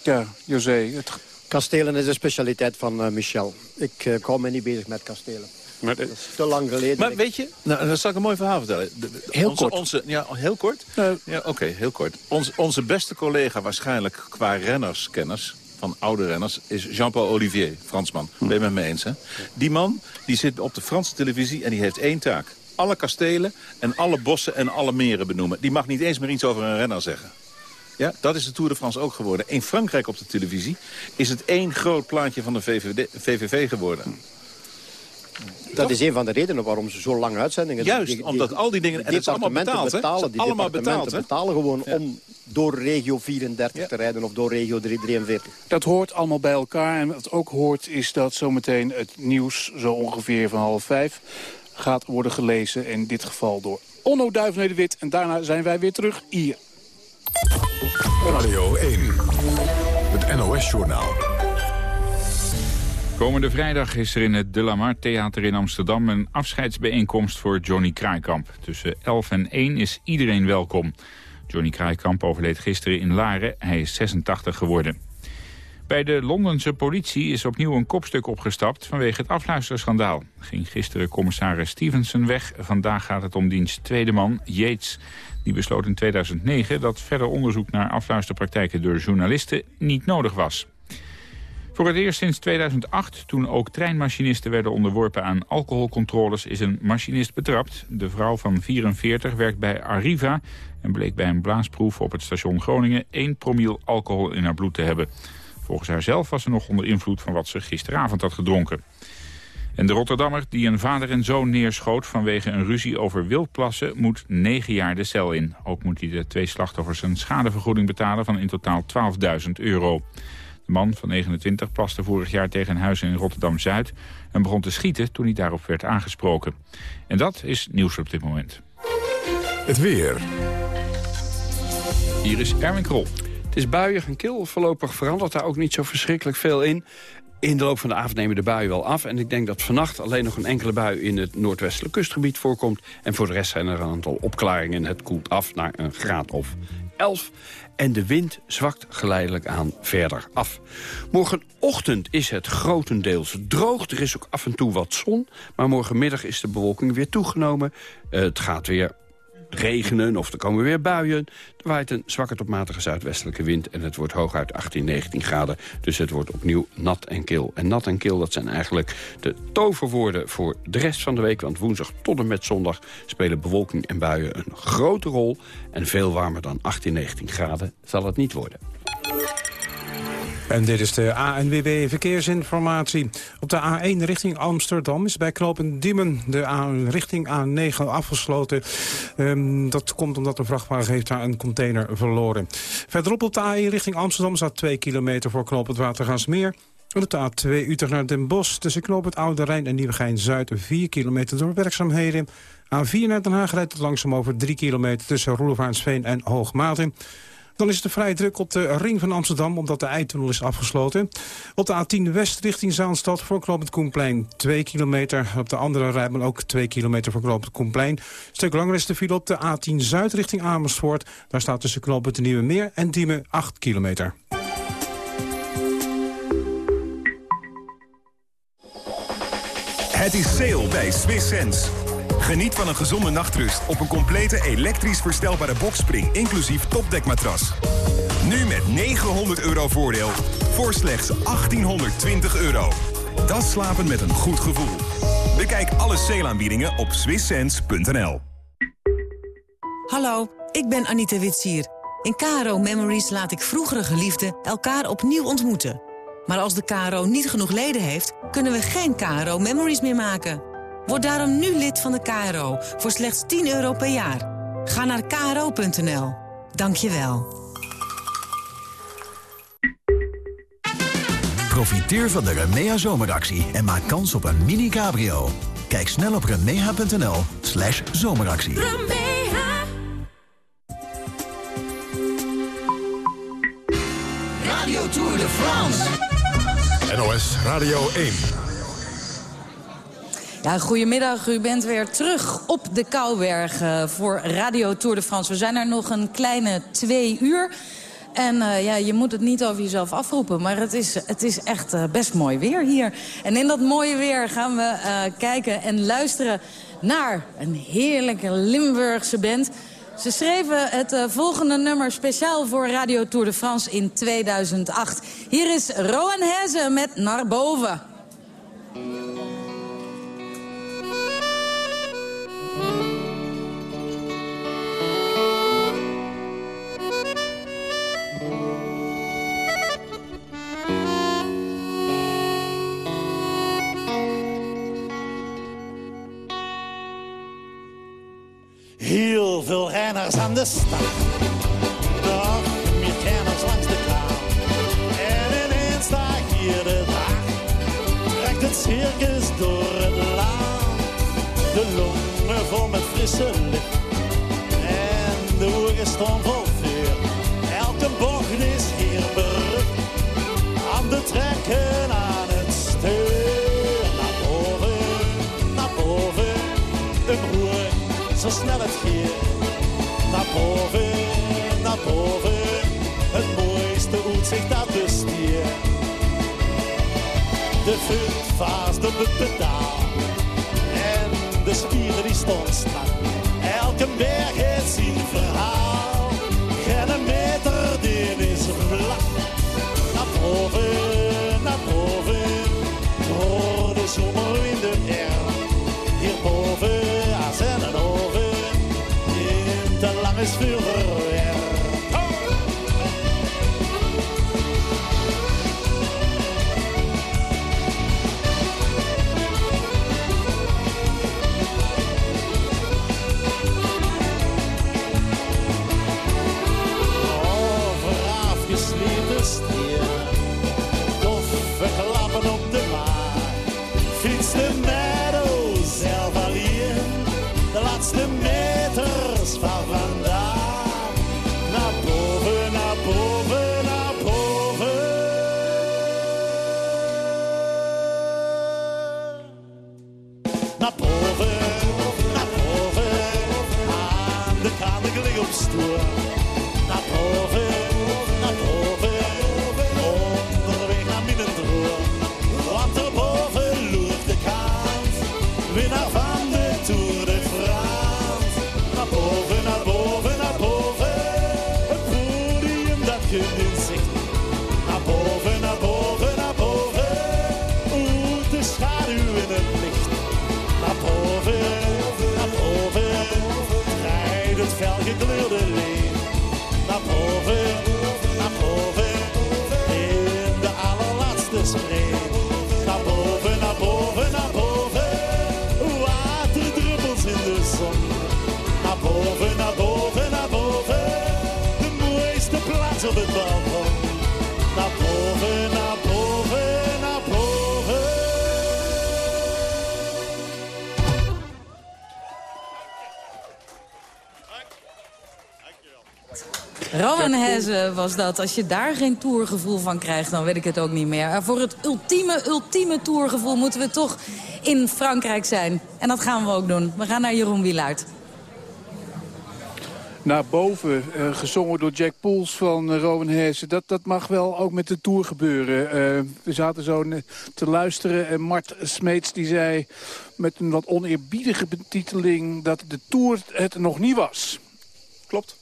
Ja, José. Het... Kastelen is een specialiteit van eh, Michel. Ik eh, ik hou me niet bezig met kastelen. Maar, Dat is te lang geleden. Maar weet je, nou, dan zal ik een mooi verhaal vertellen. De- de- Heel onze, kort. Onze, ja, heel kort? Ja, oké, heel kort. Ons, onze beste collega waarschijnlijk qua rennerskennis van oude renners... is Jean-Paul Olivier, Fransman. Ben je met me eens, hè? Die man die zit op de Franse televisie en die heeft één taak. Alle kastelen en alle bossen en alle meren benoemen. Die mag niet eens meer iets over een renner zeggen. Ja, dat is de Tour de France ook geworden. In Frankrijk op de televisie is het één groot plaatje van de VVD, VVV geworden. Dat is een van de redenen waarom ze zo lang uitzendingen Juist, die, die, omdat al die dingen... En het is allemaal betaald, betalen, Die allemaal betaald, betalen gewoon ja. om door regio 34 ja. te rijden of door regio 43. Dat hoort allemaal bij elkaar. En wat ook hoort is dat zometeen het nieuws zo ongeveer van half vijf gaat worden gelezen. In dit geval door Onno Duivenede-Wit. En daarna zijn wij weer terug hier. Radio 1, het NOS-journaal. Komende vrijdag is er in het De La Mar Theater in Amsterdam... een afscheidsbijeenkomst voor Johnny Kraaikamp. Tussen 11 en 1 is iedereen welkom. Johnny Kraaikamp overleed gisteren in Laren. Hij is 86 geworden. Bij de Londense politie is opnieuw een kopstuk opgestapt vanwege het afluisterschandaal. Ging gisteren commissaris Stevenson weg. Vandaag gaat het om diens tweede man, Yates. Die besloot in 2009 dat verder onderzoek naar afluisterpraktijken door journalisten niet nodig was. Voor het eerst sinds 2008, toen ook treinmachinisten werden onderworpen aan alcoholcontroles, is een machinist betrapt. De vrouw van 44 werkt bij Arriva en bleek bij een blaasproef op het station Groningen 1 promiel alcohol in haar bloed te hebben. Volgens haarzelf was ze nog onder invloed van wat ze gisteravond had gedronken. En de Rotterdammer die een vader en zoon neerschoot vanwege een ruzie over wildplassen moet negen jaar de cel in. Ook moet hij de twee slachtoffers een schadevergoeding betalen van in totaal 12.000 euro. De man van 29 plaste vorig jaar tegen een huis in Rotterdam-Zuid... en begon te schieten toen hij daarop werd aangesproken. En dat is nieuws op dit moment. Het weer. Hier is Erwin Krol. Het is buiig en kil. Voorlopig verandert daar ook niet zo verschrikkelijk veel in. In de loop van de avond nemen de buien wel af. En ik denk dat vannacht alleen nog een enkele bui in het noordwestelijk kustgebied voorkomt. En voor de rest zijn er een aantal opklaringen. Het koelt af naar een graad of 11. En de wind zwakt geleidelijk aan verder af. Morgenochtend is het grotendeels droog. Er is ook af en toe wat zon. Maar morgenmiddag is de bewolking weer toegenomen. Uh, het gaat weer regenen of er komen weer buien. Er waait een zwakke tot matige zuidwestelijke wind... en het wordt hooguit 18, 19 graden. Dus het wordt opnieuw nat en kil. En nat en kil, dat zijn eigenlijk de toverwoorden voor de rest van de week. Want woensdag tot en met zondag spelen bewolking en buien een grote rol. En veel warmer dan 18, 19 graden zal het niet worden. En dit is de ANWB Verkeersinformatie. Op de A1 richting Amsterdam is bij knooppunt Diemen de A richting A9 afgesloten. Um, dat komt omdat een vrachtwagen heeft daar een container verloren. Verderop op de A1 richting Amsterdam staat 2 kilometer voor knooppunt Watergaasmeer. Op de A2 Utrecht naar Den Bosch tussen knooppunt Oude Rijn en Nieuwegein-Zuid 4 kilometer door werkzaamheden. A4 naar Den Haag rijdt het langzaam over 3 kilometer tussen Roelevaansveen en Hoogmaten. Dan is het vrij druk op de ring van Amsterdam, omdat de Eitunnel is afgesloten. Op de A10 West richting Zaanstad voor Knoopend Koenplein 2 kilometer. Op de andere rijbaan ook 2 kilometer voor Knoopend Koenplein. Stuk langer is de file op de A10 Zuid richting Amersfoort. Daar staat tussen Knoopend Nieuwe Meer en Diemen 8 kilometer. Het is sale bij Swiss Sense. Geniet van een gezonde nachtrust op een complete elektrisch verstelbare boxspring, inclusief topdekmatras. Nu met 900 euro voordeel voor slechts 1820 euro. Dat slapen met een goed gevoel. Bekijk alle sale-aanbiedingen op swisssense.nl. Hallo, ik ben Anita Witsier. In KRO Memories laat ik vroegere geliefden elkaar opnieuw ontmoeten. Maar als de KRO niet genoeg leden heeft, kunnen we geen KRO Memories meer maken. Word daarom nu lid van de KRO voor slechts 10 euro per jaar. Ga naar kro.nl. Dank je wel. Profiteer van de Remea zomeractie en maak kans op een mini cabrio. Kijk snel op remea.nl slash zomeractie. Radio Tour de France. NOS Radio 1. Ja, goedemiddag. U bent weer terug op de Kouwberg uh, voor Radio Tour de France. We zijn er nog een kleine twee uur. En uh, ja, je moet het niet over jezelf afroepen, maar het is, het is echt uh, best mooi weer hier. En in dat mooie weer gaan we kijken en luisteren naar een heerlijke Limburgse band... Ze schreven het volgende nummer speciaal voor Radio Tour de France in 2008. Hier is Rowan Heze met Naar Boven. Wielrenners aan de start. Nog meer kenners langs de kraan. En ineens sta ik hier de dag. Trekt het circus door het land. De longen vol met frisse lucht. En de ogen staan vol vuur. Elke bocht is hier berucht. Aan de trekken aan het stuur. Naar boven, naar boven. Een roer, zo snel het gier. Boven, naar boven. Het mooiste uitzicht dat de stier. De vuur vast op het pedaal. En de spieren die stond strak. Elke berg heeft zijn verhaal. Geen meter die is vlak. Naar boven, In Hesse was dat. Als je daar geen tourgevoel van krijgt, dan weet ik het ook niet meer. Maar voor het ultieme, ultieme tourgevoel moeten we toch in Frankrijk zijn. En dat gaan we ook doen. We gaan naar Jeroen Wielaert. Naar boven, eh, gezongen door Jack Poels van uh, Rowan Hesse. Dat, dat mag wel ook met de Tour gebeuren. Eh, we zaten zo te luisteren en Mart Smeets die zei... met een wat oneerbiedige betiteling dat de Tour het nog niet was. Klopt.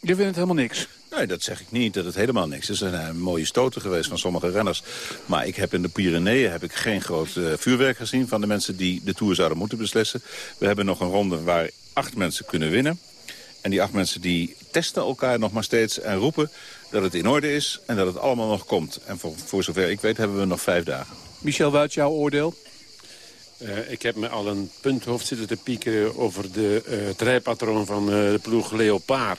Je vindt het helemaal niks. Nee, dat zeg ik niet, dat het helemaal niks is. Er zijn mooie stoten geweest van sommige renners. Maar ik heb in de Pyreneeën heb ik geen groot eh, vuurwerk gezien... van de mensen die de Tour zouden moeten beslissen. We hebben nog een ronde waar acht mensen kunnen winnen. En die acht mensen die testen elkaar nog maar steeds en roepen... dat het in orde is en dat het allemaal nog komt. En voor, voor zover ik weet hebben we nog vijf dagen. Michel Wuit, jouw oordeel? Eh, ik heb me al een punthoofd zitten te piekeren over de, eh, het rijpatroon van eh, de ploeg Leopard.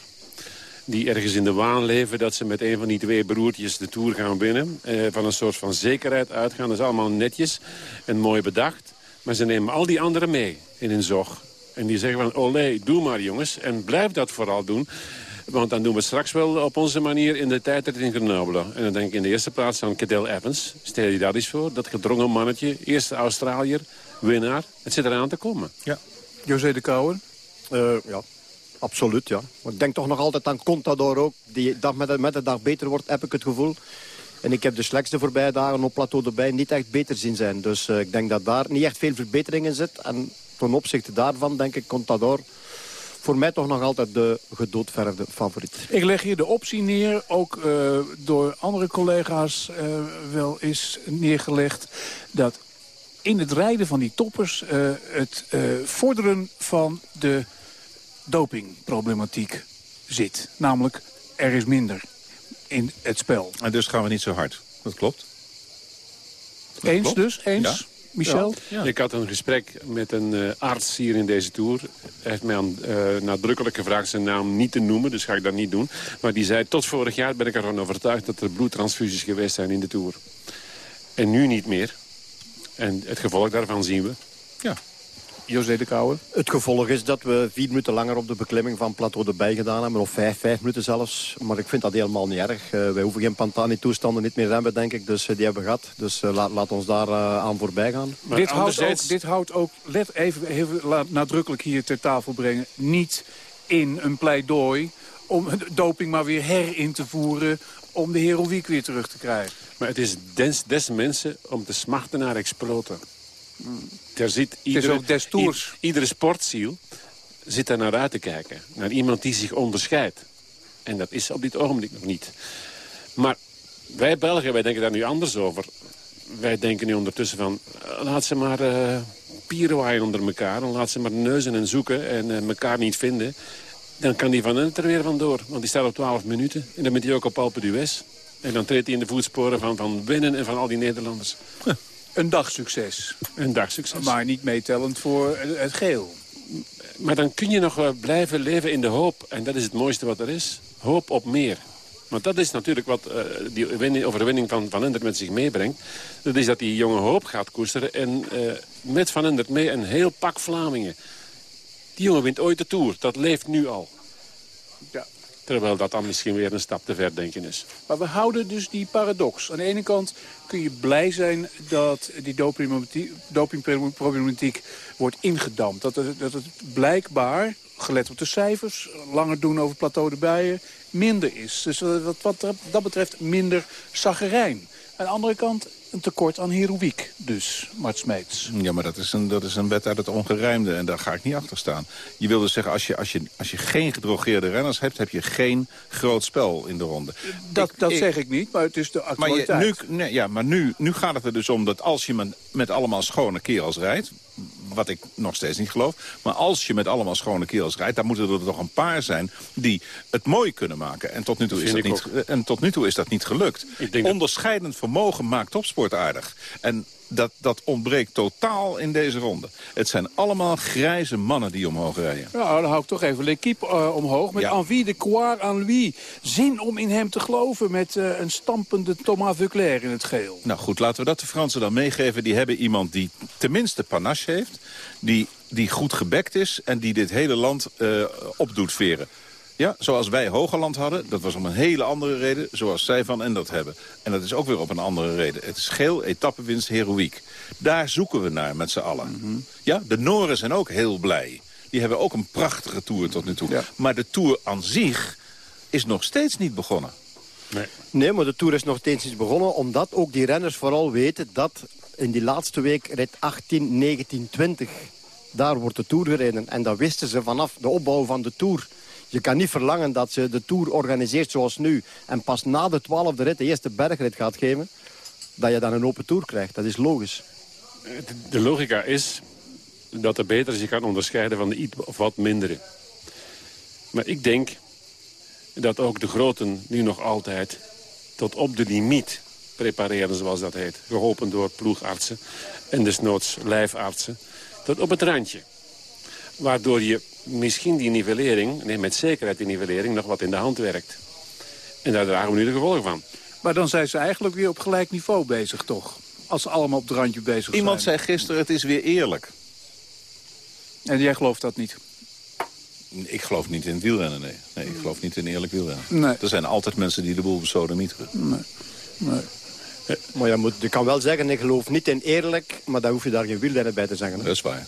Die ergens in de waan leven dat ze met een van die twee broertjes de Tour gaan winnen. Eh, van een soort van zekerheid uitgaan. Dat is allemaal netjes en mooi bedacht. Maar ze nemen al die anderen mee in hun zog. En die zeggen van, olé, doe maar jongens. En blijf dat vooral doen. Want dan doen we straks wel op onze manier in de tijdrit in Grenoble. En dan denk ik in de eerste plaats aan Cadel Evans. Stel je dat eens voor, dat gedrongen mannetje. Eerste Australiër, winnaar. Het zit eraan te komen. Ja. José de Kouwer? Eh, ja, absoluut, ja. Ik denk toch nog altijd aan Contador ook. Die dag met de, dag beter wordt, heb ik het gevoel. En ik heb de slechtste voorbije dagen op plateau erbij niet echt beter zien zijn. Dus eh, ik denk dat daar niet echt veel verbetering in zit. En ten opzichte daarvan denk ik Contador voor mij toch nog altijd de gedoodverfde favoriet. Ik leg hier de optie neer, ook eh, door andere collega's eh, wel is neergelegd... dat in het rijden van die toppers het vorderen van de dopingproblematiek zit. Namelijk, er is minder in het spel. En dus gaan we niet zo hard. Dat klopt. Dat Eens klopt. dus? Eens? Michel? Ik had een gesprek met een uh, arts hier in deze Tour. Hij heeft mij aan, uh, nadrukkelijk gevraagd zijn naam niet te noemen, dus ga ik dat niet doen. Maar die zei, tot vorig jaar ben ik ervan overtuigd dat er bloedtransfusies geweest zijn in de Tour. En nu niet meer. En het gevolg daarvan zien we. Ja. José de Kouwe? Het gevolg is dat we vier minuten langer op de beklimming van Plateau de Bij gedaan hebben. Of vijf, vijf minuten zelfs. Maar ik vind dat helemaal niet erg. Uh, wij hoeven geen Pantani-toestanden niet meer remmen, denk ik. Dus uh, die hebben we gehad. Dus uh, laat, laat ons daar aan voorbij gaan. Maar dit, houdt ook, dit houdt ook, let even, even nadrukkelijk hier ter tafel brengen... niet in een pleidooi om doping maar weer herin te voeren... om de heroïek weer terug te krijgen. Maar het is des, des mensen om te smachten naar exploten. Er zit iedere, het is ook iedere sportziel zit daar naar uit te kijken. Naar iemand die zich onderscheidt. En dat is op dit ogenblik nog niet. Maar wij Belgen, wij denken daar nu anders over. Wij denken nu ondertussen van... Eh, laat ze maar uh, pieren waaien onder elkaar. En laat ze maar neuzen en zoeken en uh, elkaar niet vinden. Dan kan die van hen er weer vandoor. Want die staat op 12 minuten. En dan bent hij ook op Alpe d'Huez. En dan treedt hij in de voetsporen van, van Winnen en van al die Nederlanders. Een dagsucces. Een dagsucces. Maar niet meetellend voor het geel. Maar dan kun je nog blijven leven in de hoop. En dat is het mooiste wat er is. Hoop op meer. Want dat is natuurlijk wat uh, die overwinning van Van Endert met zich meebrengt. Dat is dat die jonge hoop gaat koesteren. En uh, met Van Endert mee een heel pak Vlamingen. Die jongen wint ooit de Tour. Dat leeft nu al. Ja. Terwijl dat dan misschien weer een stap te ver denken is. Maar we houden dus die paradox. Aan de ene kant kun je blij zijn dat die dopingproblematiek wordt ingedampt. Dat het, dat het blijkbaar, gelet op de cijfers, langer doen over plateau de bijen, minder is. Dus wat, wat dat betreft minder zaggerijn. Aan de andere kant een tekort aan heroïek dus, Mart Smeets. Ja, maar dat is, een, dat is een wet uit het ongerijmde en daar ga ik niet achter staan. Je wil dus zeggen, als je, als je, als je geen gedrogeerde renners hebt... heb je geen groot spel in de ronde. Dat, dat zeg ik niet, maar het is de actualiteit. Maar je, nu, nee, ja, maar nu, nu gaat het er dus om dat als je met, met allemaal schone kerels rijdt wat ik nog steeds niet geloof. Maar als je met allemaal schone kerels rijdt... dan moeten er toch een paar zijn die het mooi kunnen maken. En tot nu toe, is dat, niet, en tot nu toe is dat niet gelukt. Onderscheidend vermogen maakt topsport aardig. En dat, dat ontbreekt totaal in deze ronde. Het zijn allemaal grijze mannen die omhoog rijden. Nou, dan hou ik toch even L'Equipe uh, omhoog. Met ja. Envie de Croire en lui. Zin om in hem te geloven met uh, een stampende Thomas Vuclair in het geel. Nou goed, laten we dat de Fransen dan meegeven. Die hebben iemand die tenminste panache heeft. Die, die goed gebekt is en die dit hele land uh, opdoet veren. Ja, zoals wij Hogeland hadden, dat was om een hele andere reden... zoals zij van en dat hebben. En dat is ook weer op een andere reden. Het is geel, etappenwinst, heroïek. Daar zoeken we naar met z'n allen. Mhm. Ja, de Noren zijn ook heel blij. Die hebben ook een prachtige Tour tot nu toe. Maar de Tour aan zich is nog steeds niet begonnen. Nee. nee, maar de Tour is nog steeds niet begonnen... omdat ook die renners vooral weten dat in die laatste week rit 18, 19, 20... daar wordt de Tour gereden. En dat wisten ze vanaf de opbouw van de Tour... Je kan niet verlangen dat ze de Tour organiseert zoals nu... en pas na de twaalfde rit de eerste bergrit gaat geven... dat je dan een open Tour krijgt. Dat is logisch. De logica is dat de beter zich kan onderscheiden van de iets of wat mindere. Maar ik denk dat ook de groten nu nog altijd tot op de limiet prepareren, zoals dat heet. Geholpen door ploegartsen en desnoods lijfartsen. Tot op het randje. Waardoor je misschien die nivellering, nee, met zekerheid die nivellering, nog wat in de hand werkt. En daar dragen we nu de gevolgen van. Maar dan zijn ze eigenlijk weer op gelijk niveau bezig, toch? Als ze allemaal op het randje bezig zijn. Iemand zei gisteren, het is weer eerlijk. En jij gelooft dat niet? Ik geloof niet in het wielrennen, nee. Nee, ik geloof niet in eerlijk wielrennen. Nee. Er zijn altijd mensen die de boel besodemieteren. Nee. nee. Maar je, moet, je kan wel zeggen, ik geloof niet in eerlijk... maar dan hoef je daar geen wielrennen bij te zeggen. Hè? Dat is waar.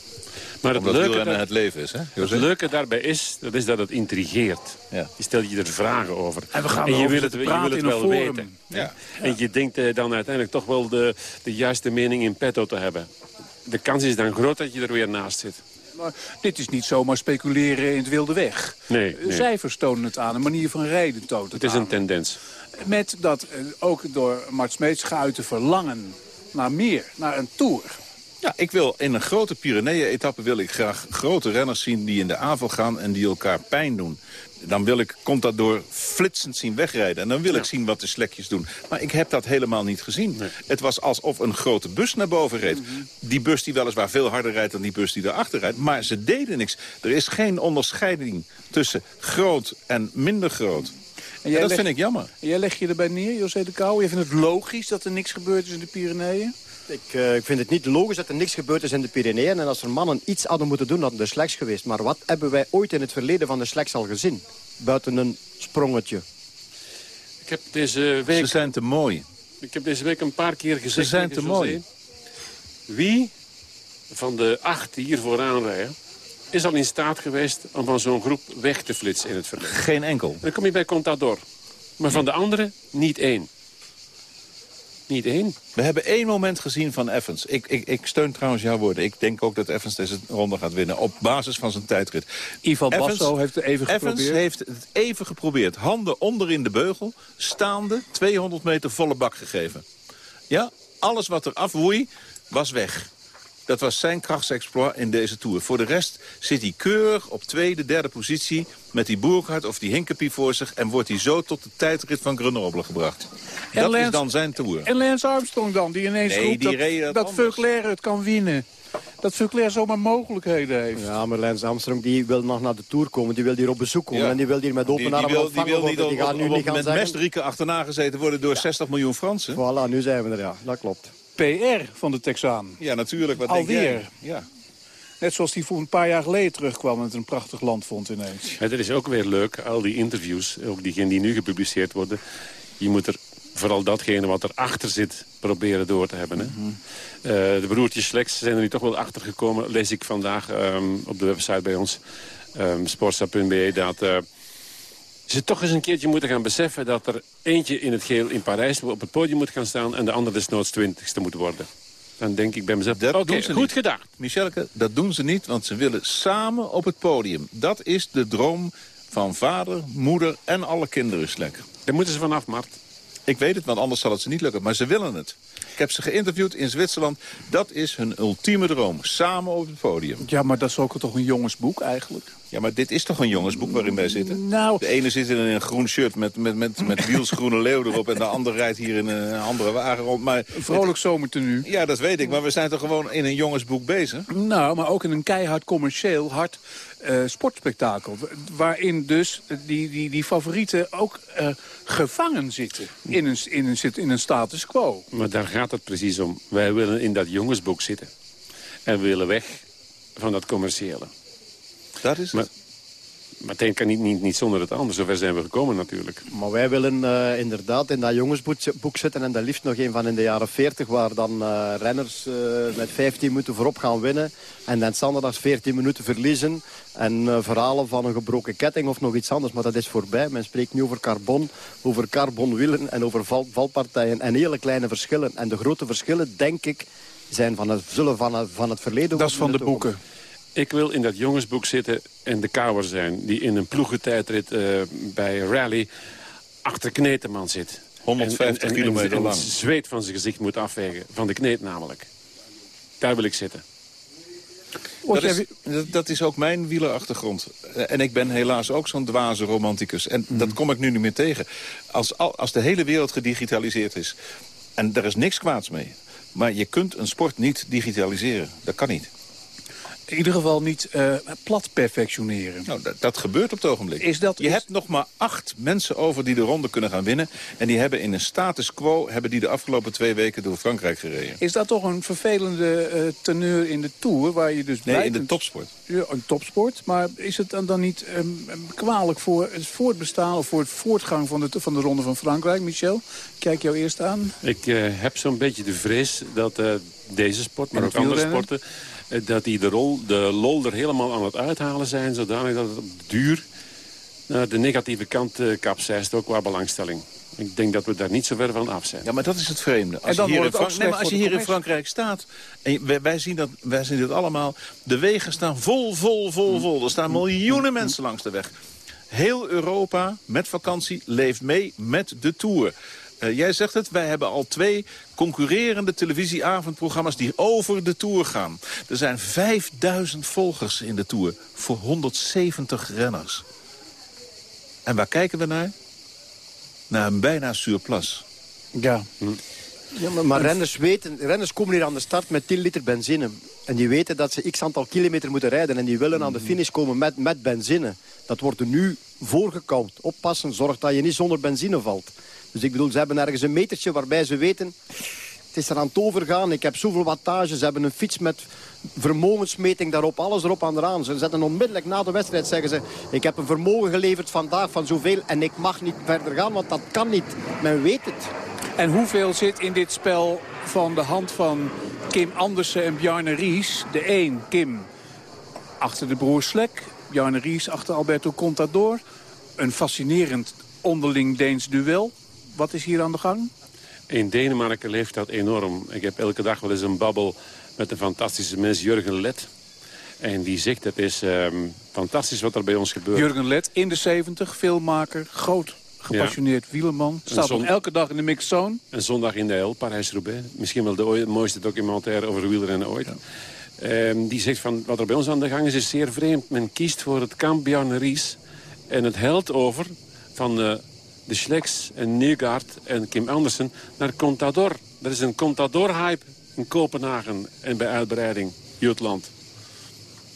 Maar het Omdat leuke, het leven is, hè? Het leuke daarbij is, dat is dat het intrigeert. Ja. Je stelt je er vragen over. En we gaan en je wil het, je wil het wel weten. Ja. En je denkt eh, dan uiteindelijk toch wel de, de juiste mening in petto te hebben. De kans is dan groot dat je er weer naast zit. Maar dit is niet zomaar speculeren in het wilde weg. Nee, nee. Cijfers tonen het aan, een manier van rijden toont het Het is aan. een tendens. Met dat eh, ook door Mart Smeets geuite verlangen naar meer, naar een Tour. Ja, ik wil in een grote Pyreneeën-etappe wil ik graag grote renners zien die in de aanval gaan en die elkaar pijn doen. Dan wil ik, komt dat door flitsend zien wegrijden. En dan wil ik zien wat de slekjes doen. Maar ik heb dat helemaal niet gezien. Het was alsof een grote bus naar boven reed. Die bus die weliswaar veel harder rijdt dan die bus die erachter rijdt. Maar ze deden niks. Er is geen onderscheiding tussen groot en minder groot. En dat legt- vind ik jammer. En jij leg je erbij neer, José de Kouw. Je vindt het logisch dat er niks gebeurd is in de Pyreneeën? Ik, eh, ik vind het niet logisch dat er niks gebeurd is in de Pyreneeën. En als er mannen iets hadden moeten doen, dan de slechts geweest. Maar wat hebben wij ooit in het verleden van de slechts al gezien? Buiten een sprongetje. Ik heb deze week... Ze zijn te mooi. Ik heb deze week een paar keer gezegd... zijn tegen te mooi. Wie van de acht die hier vooraan rijden... is al in staat geweest om van zo'n groep weg te flitsen in het verleden? Geen enkel. Dan kom je bij Contador. Maar van de anderen niet één. Niet één. We hebben één moment gezien van Evans. Ik, ik, ik steun trouwens jouw woorden. Ik denk ook dat Evans deze ronde gaat winnen. Op basis van zijn tijdrit. Ivan Basso heeft het even Evans geprobeerd. heeft het even geprobeerd. Handen onder in de beugel. Staande. 200 meter volle bak gegeven. Ja, alles wat er afwoei was weg. Dat was zijn krachtsexploit in deze Tour. Voor de rest zit hij keurig op tweede, derde positie... met die Boerkart of die Hinkepie voor zich... en wordt hij zo tot de tijdrit van Grenoble gebracht. En dat is dan zijn Tour. En Lance Armstrong dan, die ineens Nee, roept die dat, dat het kan winnen. Dat Veuclair zomaar mogelijkheden heeft. Ja, maar Lance Armstrong die wil nog naar de Tour komen. Die wil hier op bezoek komen. Ja. En die wil hier met open Die, die armen wil, die ontvangen wil niet worden. op, Die gaat nu op- niet op- gaan met zeggen... mesdrieken achterna gezeten worden door 60 miljoen Fransen. Voilà, nu zijn we er, ja. Dat klopt. PR van de Texaan. Ja, natuurlijk. Wat denk Alweer. jij? Ja. Net zoals die voor een paar jaar geleden terugkwam en het een prachtig land vond ineens. Ja, dat is ook weer leuk, al die interviews, ook diegenen die nu gepubliceerd worden. Je moet er vooral datgene wat erachter zit proberen door te hebben. Hè? Eh, de broertjes Slechts zijn er nu toch wel achter gekomen, lees ik vandaag ehm, op de website bij ons, ehm sportsa.be, dat eh, ze toch eens een keertje moeten gaan beseffen dat er eentje in het geel in Parijs op het podium moet gaan staan en de andere desnoods twintigste moet worden. Dan denk ik bij mezelf, Dat doen ze goed niet. gedaan. Michelke, dat doen ze niet, want ze willen samen op het podium. Dat is de droom van vader, moeder en alle kinderen, Slek. Daar moeten ze vanaf, Mart. Ik weet het, want anders zal het ze niet lukken. Maar ze willen het. Ik heb ze geïnterviewd in Zwitserland. Dat is hun ultieme droom. Samen op het podium. Ja, maar dat is ook toch een jongensboek eigenlijk? Ja, maar dit is toch een jongensboek waarin wij zitten? Nou... De ene zit in een groen shirt met, met, met, met Wiels groene leeuw erop... en de andere rijdt hier in een andere wagen rond. Maar Een vrolijk zomertenu. Ja, dat weet ik. Maar we zijn toch gewoon in een jongensboek bezig? Nou, maar ook in een keihard commercieel, hard eh, sportspektakel. wa- Waarin dus die, die, die favorieten ook eh, gevangen zitten in een, in, een, zit- in een status quo. Maar daar gaat het precies om. Wij willen in dat jongensboek zitten. En we willen weg van dat commerciële. Dat is het. Maar, maar het een kan niet, niet, niet zonder het ander. Zover zijn we gekomen natuurlijk. Maar wij willen eh, inderdaad in dat jongensboek boek zitten. En dat liefst nog een van in de jaren 40. Waar dan eh, renners eh, met 15 minuten voorop gaan winnen. En dan standaard 14 minuten verliezen. En eh, verhalen van een gebroken ketting of nog iets anders. Maar dat is voorbij. Men spreekt nu over carbon, over carbonwielen en over val, valpartijen. En hele kleine verschillen. En de grote verschillen, denk ik, zijn van het, zullen van het, van het verleden Dat is van de boeken. Ik wil in dat jongensboek zitten en de kouwer zijn... die in een ploegentijdrit eh, bij Rally achter Kneteman zit. 150 kilometer en lang. het zweet van zijn gezicht moet afvegen. Van de kneet namelijk. Daar wil ik zitten. Dat is, dat, dat is ook mijn wielerachtergrond. Eh, En ik ben helaas ook zo'n dwaze romanticus. En dat kom ik nu niet meer tegen. Als, al- als de hele wereld gedigitaliseerd is... en er is niks kwaads mee... maar je kunt een sport niet digitaliseren. Dat kan niet. In ieder geval niet eh, plat perfectioneren. Nou, dat, dat gebeurt op het ogenblik. Is dat, Je hebt nog maar acht mensen over die de ronde kunnen gaan winnen. En die hebben in een status quo... hebben die de afgelopen twee weken door Frankrijk gereden. Is dat toch een vervelende eh, teneur in de Tour? Waar je dus Nee, in de topsport. Ja, een topsport. Maar is het dan, dan niet ehm, kwalijk voor het voortbestaan... of voor het voortgang van de, van de Ronde van Frankrijk? Michel, kijk jou eerst aan. Ik eh, heb zo'n beetje de vrees dat eh, deze sport, maar En ook andere sporten... eh, dat die de, rol, de lol er helemaal aan het uithalen zijn... zodanig dat het op de duur naar de negatieve kant uh, kapseist, ook qua belangstelling. Ik denk dat we daar niet zo ver van af zijn. Ja, maar dat is het vreemde. Als dan je hier, in, Frank- nee, als je hier Frankrijk staat... en wij, wij, zien dat, wij zien dat allemaal... de wegen staan vol, vol, vol, vol. Er staan miljoenen mensen langs de weg. Heel Europa met vakantie leeft mee met de Tour. Eh, jij zegt het, wij hebben al twee concurrerende televisieavondprogramma's die over de Tour gaan. Er zijn 5000 volgers in de Tour voor 170 renners. En waar kijken we naar? Naar een bijna surplus. Ja. Ja, maar, maar renners, weten, renners komen hier aan de start met 10 liter benzine. En die weten dat ze x aantal kilometer moeten rijden. En die willen aan de finish komen met, met benzine. Dat wordt er nu voorgekoud. Oppassen, zorg dat je niet zonder benzine valt. Dus ik bedoel, ze hebben ergens een metertje waarbij ze weten... Het is er aan het overgaan. Ik heb zoveel wattage. Ze hebben een fiets met vermogensmeting daarop. Alles erop aan eraan. Ze zetten onmiddellijk na de wedstrijd zeggen ze... Ik heb een vermogen geleverd vandaag van zoveel. En ik mag niet verder gaan, want dat kan niet. Men weet het. En hoeveel zit in dit spel van de hand van Kim Andersen en Bjarne Ries? De een, Kim, achter de broer Slek. Bjarne Ries achter Alberto Contador. Een fascinerend onderling Deens duel. Wat is hier aan de gang? In Denemarken leeft dat enorm. Ik heb elke dag wel eens een babbel met een fantastische mens, Jurgen Let. En die zegt, het is ehm, fantastisch wat er bij ons gebeurt. Jurgen Let, in de 70, filmmaker, groot gepassioneerd wielerman. Staat zon- elke dag in de mixzone. Een zondag in de hel, Parijs-Roubaix. Misschien wel de mooiste documentaire over wielrennen ooit. Ehm, die zegt van, wat er bij ons aan de gang is, is zeer vreemd. Men kiest voor het kamp Bjarne Ries. En het helpt over van eh, de Schleks en Nieuwgaard en Kim Andersen naar Contador. Er is een Contador-hype in Kopenhagen en bij uitbreiding Jutland.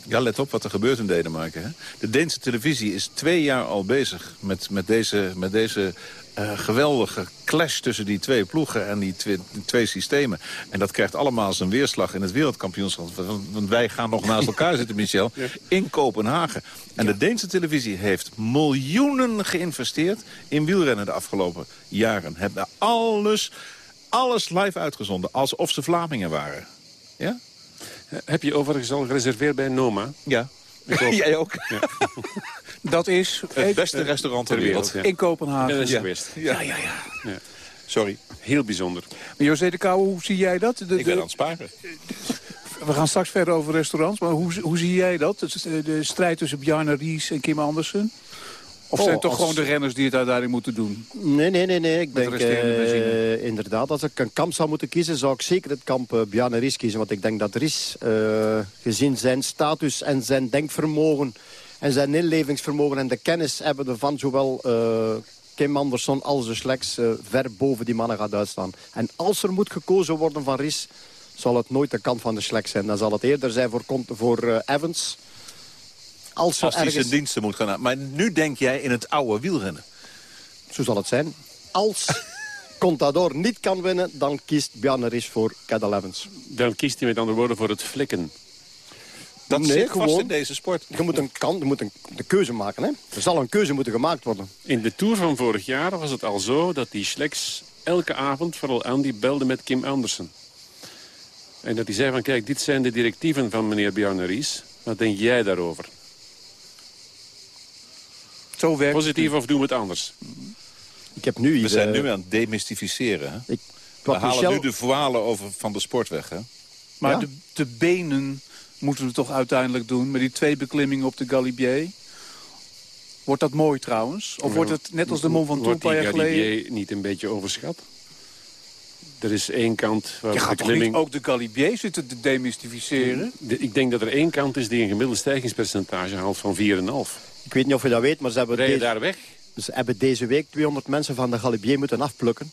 Ja, let op wat er gebeurt in Denemarken. Hè? De Deense televisie is twee jaar al bezig met, met deze, met deze eh, geweldige clash tussen die twee ploegen en die twee, die twee systemen. En dat krijgt allemaal zijn weerslag in het wereldkampioenschap. Want wij gaan nog naast elkaar zitten, Michel, in Kopenhagen. En de Deense televisie heeft miljoenen geïnvesteerd in wielrennen de afgelopen jaren. Hebben alles, alles live uitgezonden, alsof ze Vlamingen waren. Ja? Heb je overigens al gereserveerd bij Noma? Ja. Ik ook. Jij ook? Ja. Dat is... Het beste restaurant ter wereld. ja. In Kopenhagen. Ja, dat is Ja. geweest. Ja, ja, ja. Ja. Sorry. Heel bijzonder. Maar José de Kouwe, hoe zie jij dat? De- Ik ben aan het sparen. we gaan straks verder over restaurants, maar hoe, hoe zie jij dat? Het De, de strijd tussen Bjarne Ries en Kim Andersen? Of Oh, zijn het toch als- gewoon de renners die het uiteindelijk moeten doen? Nee, nee, nee. nee. Ik Met denk eh, inderdaad, als ik een kamp zou moeten kiezen... zou ik zeker het kamp eh, Bjarne Ries kiezen. Want ik denk dat Ries, eh, gezien zijn status en zijn denkvermogen... en zijn inlevingsvermogen en de kennis hebben ervan... zowel eh, Kim Anderson als de Sleks eh, ver boven die mannen gaat uitstaan. En als er moet gekozen worden van Ries... zal het nooit de kant van de Sleks zijn. Dan zal het eerder zijn voor, voor eh, Evans... Als, er hij ergens... zijn diensten moet gaan aan. Maar nu denk jij in het oude wielrennen. Zo zal het zijn. Als Contador niet kan winnen, dan kiest Bjarne Ries voor Cadel Evans. Dan kiest hij met andere woorden voor het flikken. Dat Nee, zit vast in deze sport. Je moet een, kan, je moet een de keuze maken. Hè? Er zal een keuze moeten gemaakt worden. In de Tour van vorig jaar was het al zo dat die Schleks elke avond, vooral Andy, belde met Kim Andersen. En dat hij zei van, kijk, dit zijn de directieven van meneer Bjarne Ries. Wat denk jij daarover? Zo werkt Positief of doen we het anders? Ik heb nu We zijn eh, nu aan het demystificeren. Hè? Ik, We halen Michel- nu de voile over van de sport weg. Hè? Maar Ja? de, de benen moeten we toch uiteindelijk doen... met die twee beklimmingen op de Galibier. Wordt dat mooi trouwens? Of wordt het net als de Mont Ventoux een Wordt paar die jaar geleden... Galibier niet een beetje overschat? Er is één kant waar Je de gaat toch niet ook de Galibier zitten te demystificeren? De- ik denk dat er één kant is die een gemiddeld stijgingspercentage haalt van 4,5. Ik weet niet of je dat weet, maar ze hebben, Rij je deze, daar weg? ze hebben deze week 200 mensen van de Galibier moeten afplukken.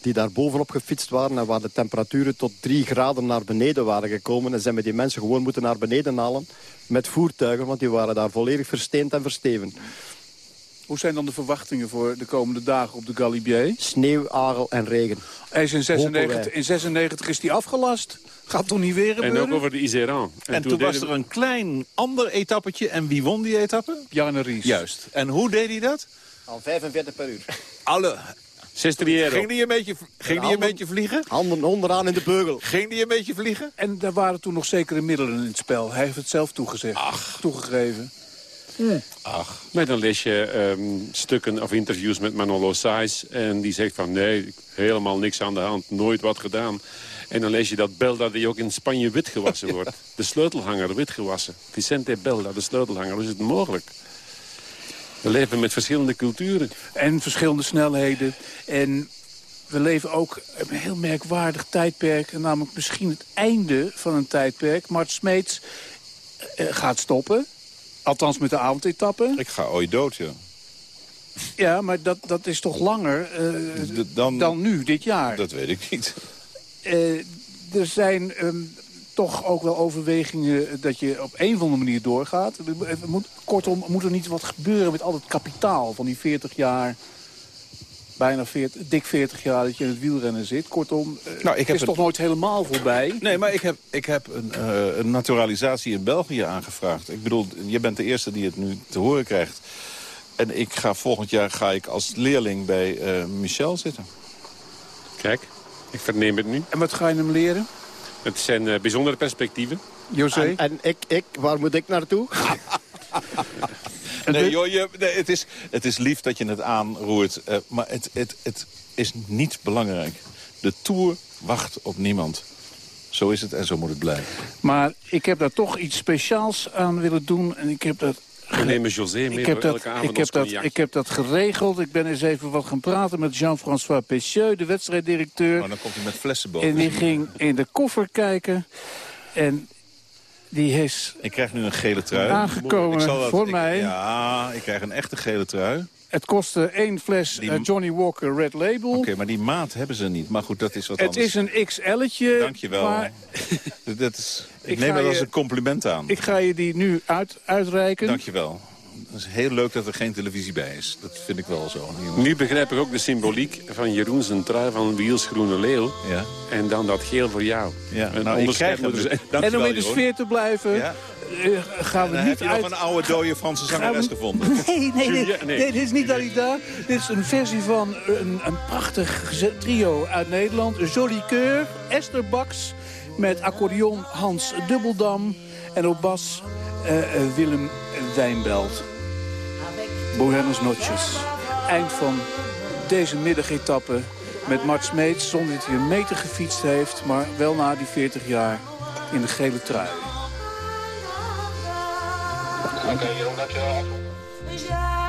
Die daar bovenop gefietst waren en waar de temperaturen tot 3 graden naar beneden waren gekomen. En ze hebben die mensen gewoon moeten naar beneden halen met voertuigen, want die waren daar volledig versteend en versteven. Hoe zijn dan de verwachtingen voor de komende dagen op de Galibier? Sneeuw, hagel en regen. Hij is in Hopen 96, wij. in 96 is die afgelast. Gaat toch niet weer En gebeuren? ook over de Iseran. En, toen was er een klein ander etappetje. En wie won die etappe? Bjarne Ries. Juist. En hoe deed hij dat? Al 45 per uur. Alle... Sestriere. Ging die een beetje, ging die een beetje vliegen? Handen onderaan in de beugel. Ging die een beetje vliegen? En daar waren toen nog zekere middelen in het spel. Hij heeft het zelf toegezegd. Toegegeven. Ach. Maar dan lees je ehm, stukken of interviews met Manolo Saiz. En die zegt van nee, helemaal niks aan de hand. Nooit wat gedaan. En dan lees je dat Belda die ook in Spanje wit gewassen wordt. De sleutelhanger wit gewassen. Vicente Belda, de sleutelhanger. Hoe is het mogelijk? We leven met verschillende culturen. En verschillende snelheden. En we leven ook een heel merkwaardig tijdperk. Namelijk misschien het einde van een tijdperk. Mart Smeets eh, gaat stoppen. Althans met de avondetappe. Ik ga ooit dood, ja. Ja, maar dat, dat is toch langer uh, dan, dan nu, dit jaar? Dat weet ik niet. Uh, er zijn um, toch ook wel overwegingen dat je op een of andere manier doorgaat. Moet, kortom, moet er niet wat gebeuren met al het kapitaal van die 40 jaar bijna 40, dik 40 jaar dat je in het wielrennen zit. Kortom, nou, ik heb het is toch nooit helemaal voorbij? Nee, maar ik heb, ik heb een, uh, een, naturalisatie in België aangevraagd. Ik bedoel, je bent de eerste die het nu te horen krijgt. En ik ga volgend jaar ga ik als leerling bij uh, Michel zitten. Kijk, ik verneem het nu. En wat ga je hem leren? Het zijn uh, bijzondere perspectieven. José? En, en, ik, ik, waar moet ik naartoe? nee, joh, je, nee, het, is, het is lief dat je het aanroert. Uh, maar het, het, het is niet belangrijk. De Tour wacht op niemand. Zo is het en zo moet het blijven. Maar ik heb daar toch iets speciaals aan willen doen. En ik heb dat we nemen José mee ik heb, dat, ik, heb dat, ik heb dat geregeld. Ik ben eens even wat gaan praten met Jean-François Pecheux, de wedstrijddirecteur. Oh, dan komt hij met flessen boven. En die ging in de koffer kijken. En die is... Ik krijg nu een gele trui. Aangekomen dat, voor ik, mij. Ja, ik krijg een echte gele trui. Het kostte één fles die, uh, Johnny Walker Red Label. Oké, okay, maar die maat hebben ze niet. Maar goed, dat is wat het anders. Het is een XL'tje. Dankjewel. Maar... dat is, ik, ik neem dat als een compliment aan. Ik ga je die nu uit, uitreiken. Dankjewel. Het is heel leuk dat er geen televisie bij is. Dat vind ik wel zo. Nu begrijp ik ook de symboliek van Jeroen zijn trui van Wiels Groene Leeuw. Ja. En dan dat geel voor jou. Ja. Een nou, onderscheid moet er zijn. En om in de sfeer te blijven... Ja. Uh, gaan we niet heb je uit... nog een oude dode Franse zangeres we... gevonden? Nee, nee, nee, nee, dit is niet Dalida. Dit is een versie van een, een prachtig trio uit Nederland. Jolie Keur, Esther Baks met accordeon Hans Dubbeldam... en op bas uh, uh, Willem Wijnbelt. Buenos noches. Eind van deze middagetappe met Mart Smeets... zonder dat hij een meter gefietst heeft... maar wel na die 40 jaar in de gele trui. Oké, okay, Jeroen, dankjewel.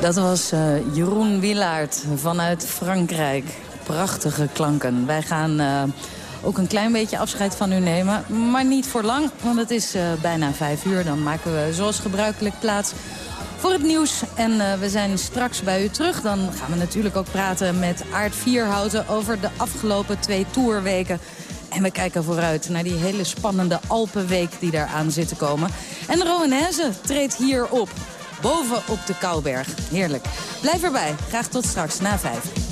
Dat was uh, Jeroen Wilaert vanuit Frankrijk. Prachtige klanken. Wij gaan uh, ook een klein beetje afscheid van u nemen. Maar niet voor lang, want het is uh, bijna vijf uur. Dan maken we zoals gebruikelijk plaats voor het nieuws. En we zijn straks bij u terug. Dan gaan we natuurlijk ook praten met Aart Vierhouten... over de afgelopen twee tourweken. En we kijken vooruit naar die hele spannende Alpenweek die daar aan zit te komen. En Rowanese treedt hier op. Boven op de Kouberg. Heerlijk. Blijf erbij. Graag tot straks na vijf.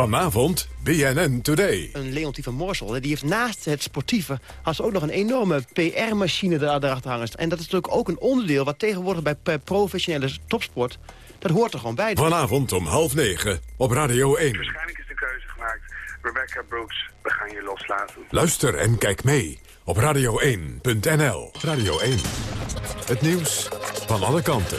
Vanavond BNN Today. Een Leontien van Morsel, die heeft naast het sportieve... had ze ook nog een enorme PR-machine erachter hangen. En dat is natuurlijk ook een onderdeel wat tegenwoordig bij professionele topsport... dat hoort er gewoon bij. Vanavond om half negen op Radio 1. Waarschijnlijk is de keuze gemaakt. Rebecca Brooks, we gaan je loslaten. Luister en kijk mee op radio1.nl. Radio 1, het nieuws van alle kanten.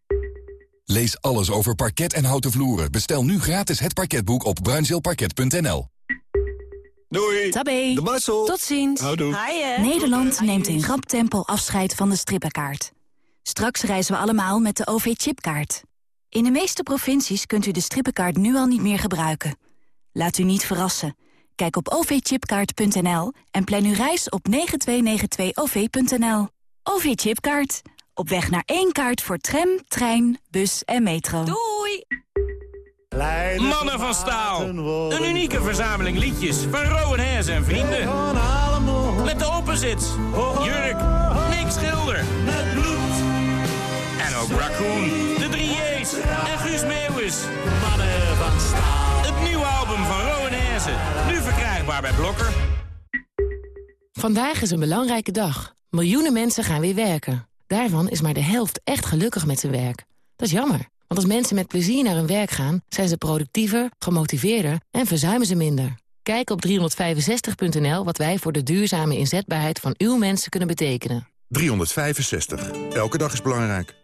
Lees alles over parket en houten vloeren. Bestel nu gratis het parketboek op bruinzeelparket.nl. Doei. Tabé. De Marcel. Tot ziens. Houdoe. Nederland neemt in rap tempo afscheid van de strippenkaart. Straks reizen we allemaal met de OV-chipkaart. In de meeste provincies kunt u de strippenkaart nu al niet meer gebruiken. Laat u niet verrassen. Kijk op ovchipkaart.nl en plan uw reis op 9292-OV.nL. OV-chipkaart. Op weg naar één kaart voor tram, trein, bus en metro. Doei! Mannen van Staal. Een unieke verzameling liedjes van Rowan Hees en vrienden. Met de openzits. Jurk, Nick Schilder. Met bloed. En ook Raccoon, de 3J's en Guus Meeuwis. Mannen van Staal. Het nieuwe album van Rowan Hezen. Nu verkrijgbaar bij Blokker. Vandaag is een belangrijke dag. Miljoenen mensen gaan weer werken. Daarvan is maar de helft echt gelukkig met zijn werk. Dat is jammer, want als mensen met plezier naar hun werk gaan... zijn ze productiever, gemotiveerder en verzuimen ze minder. Kijk op 365.nl wat wij voor de duurzame inzetbaarheid van uw mensen kunnen betekenen. 365. Elke dag is belangrijk.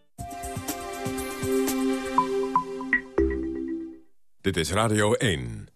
Dit is Radio 1.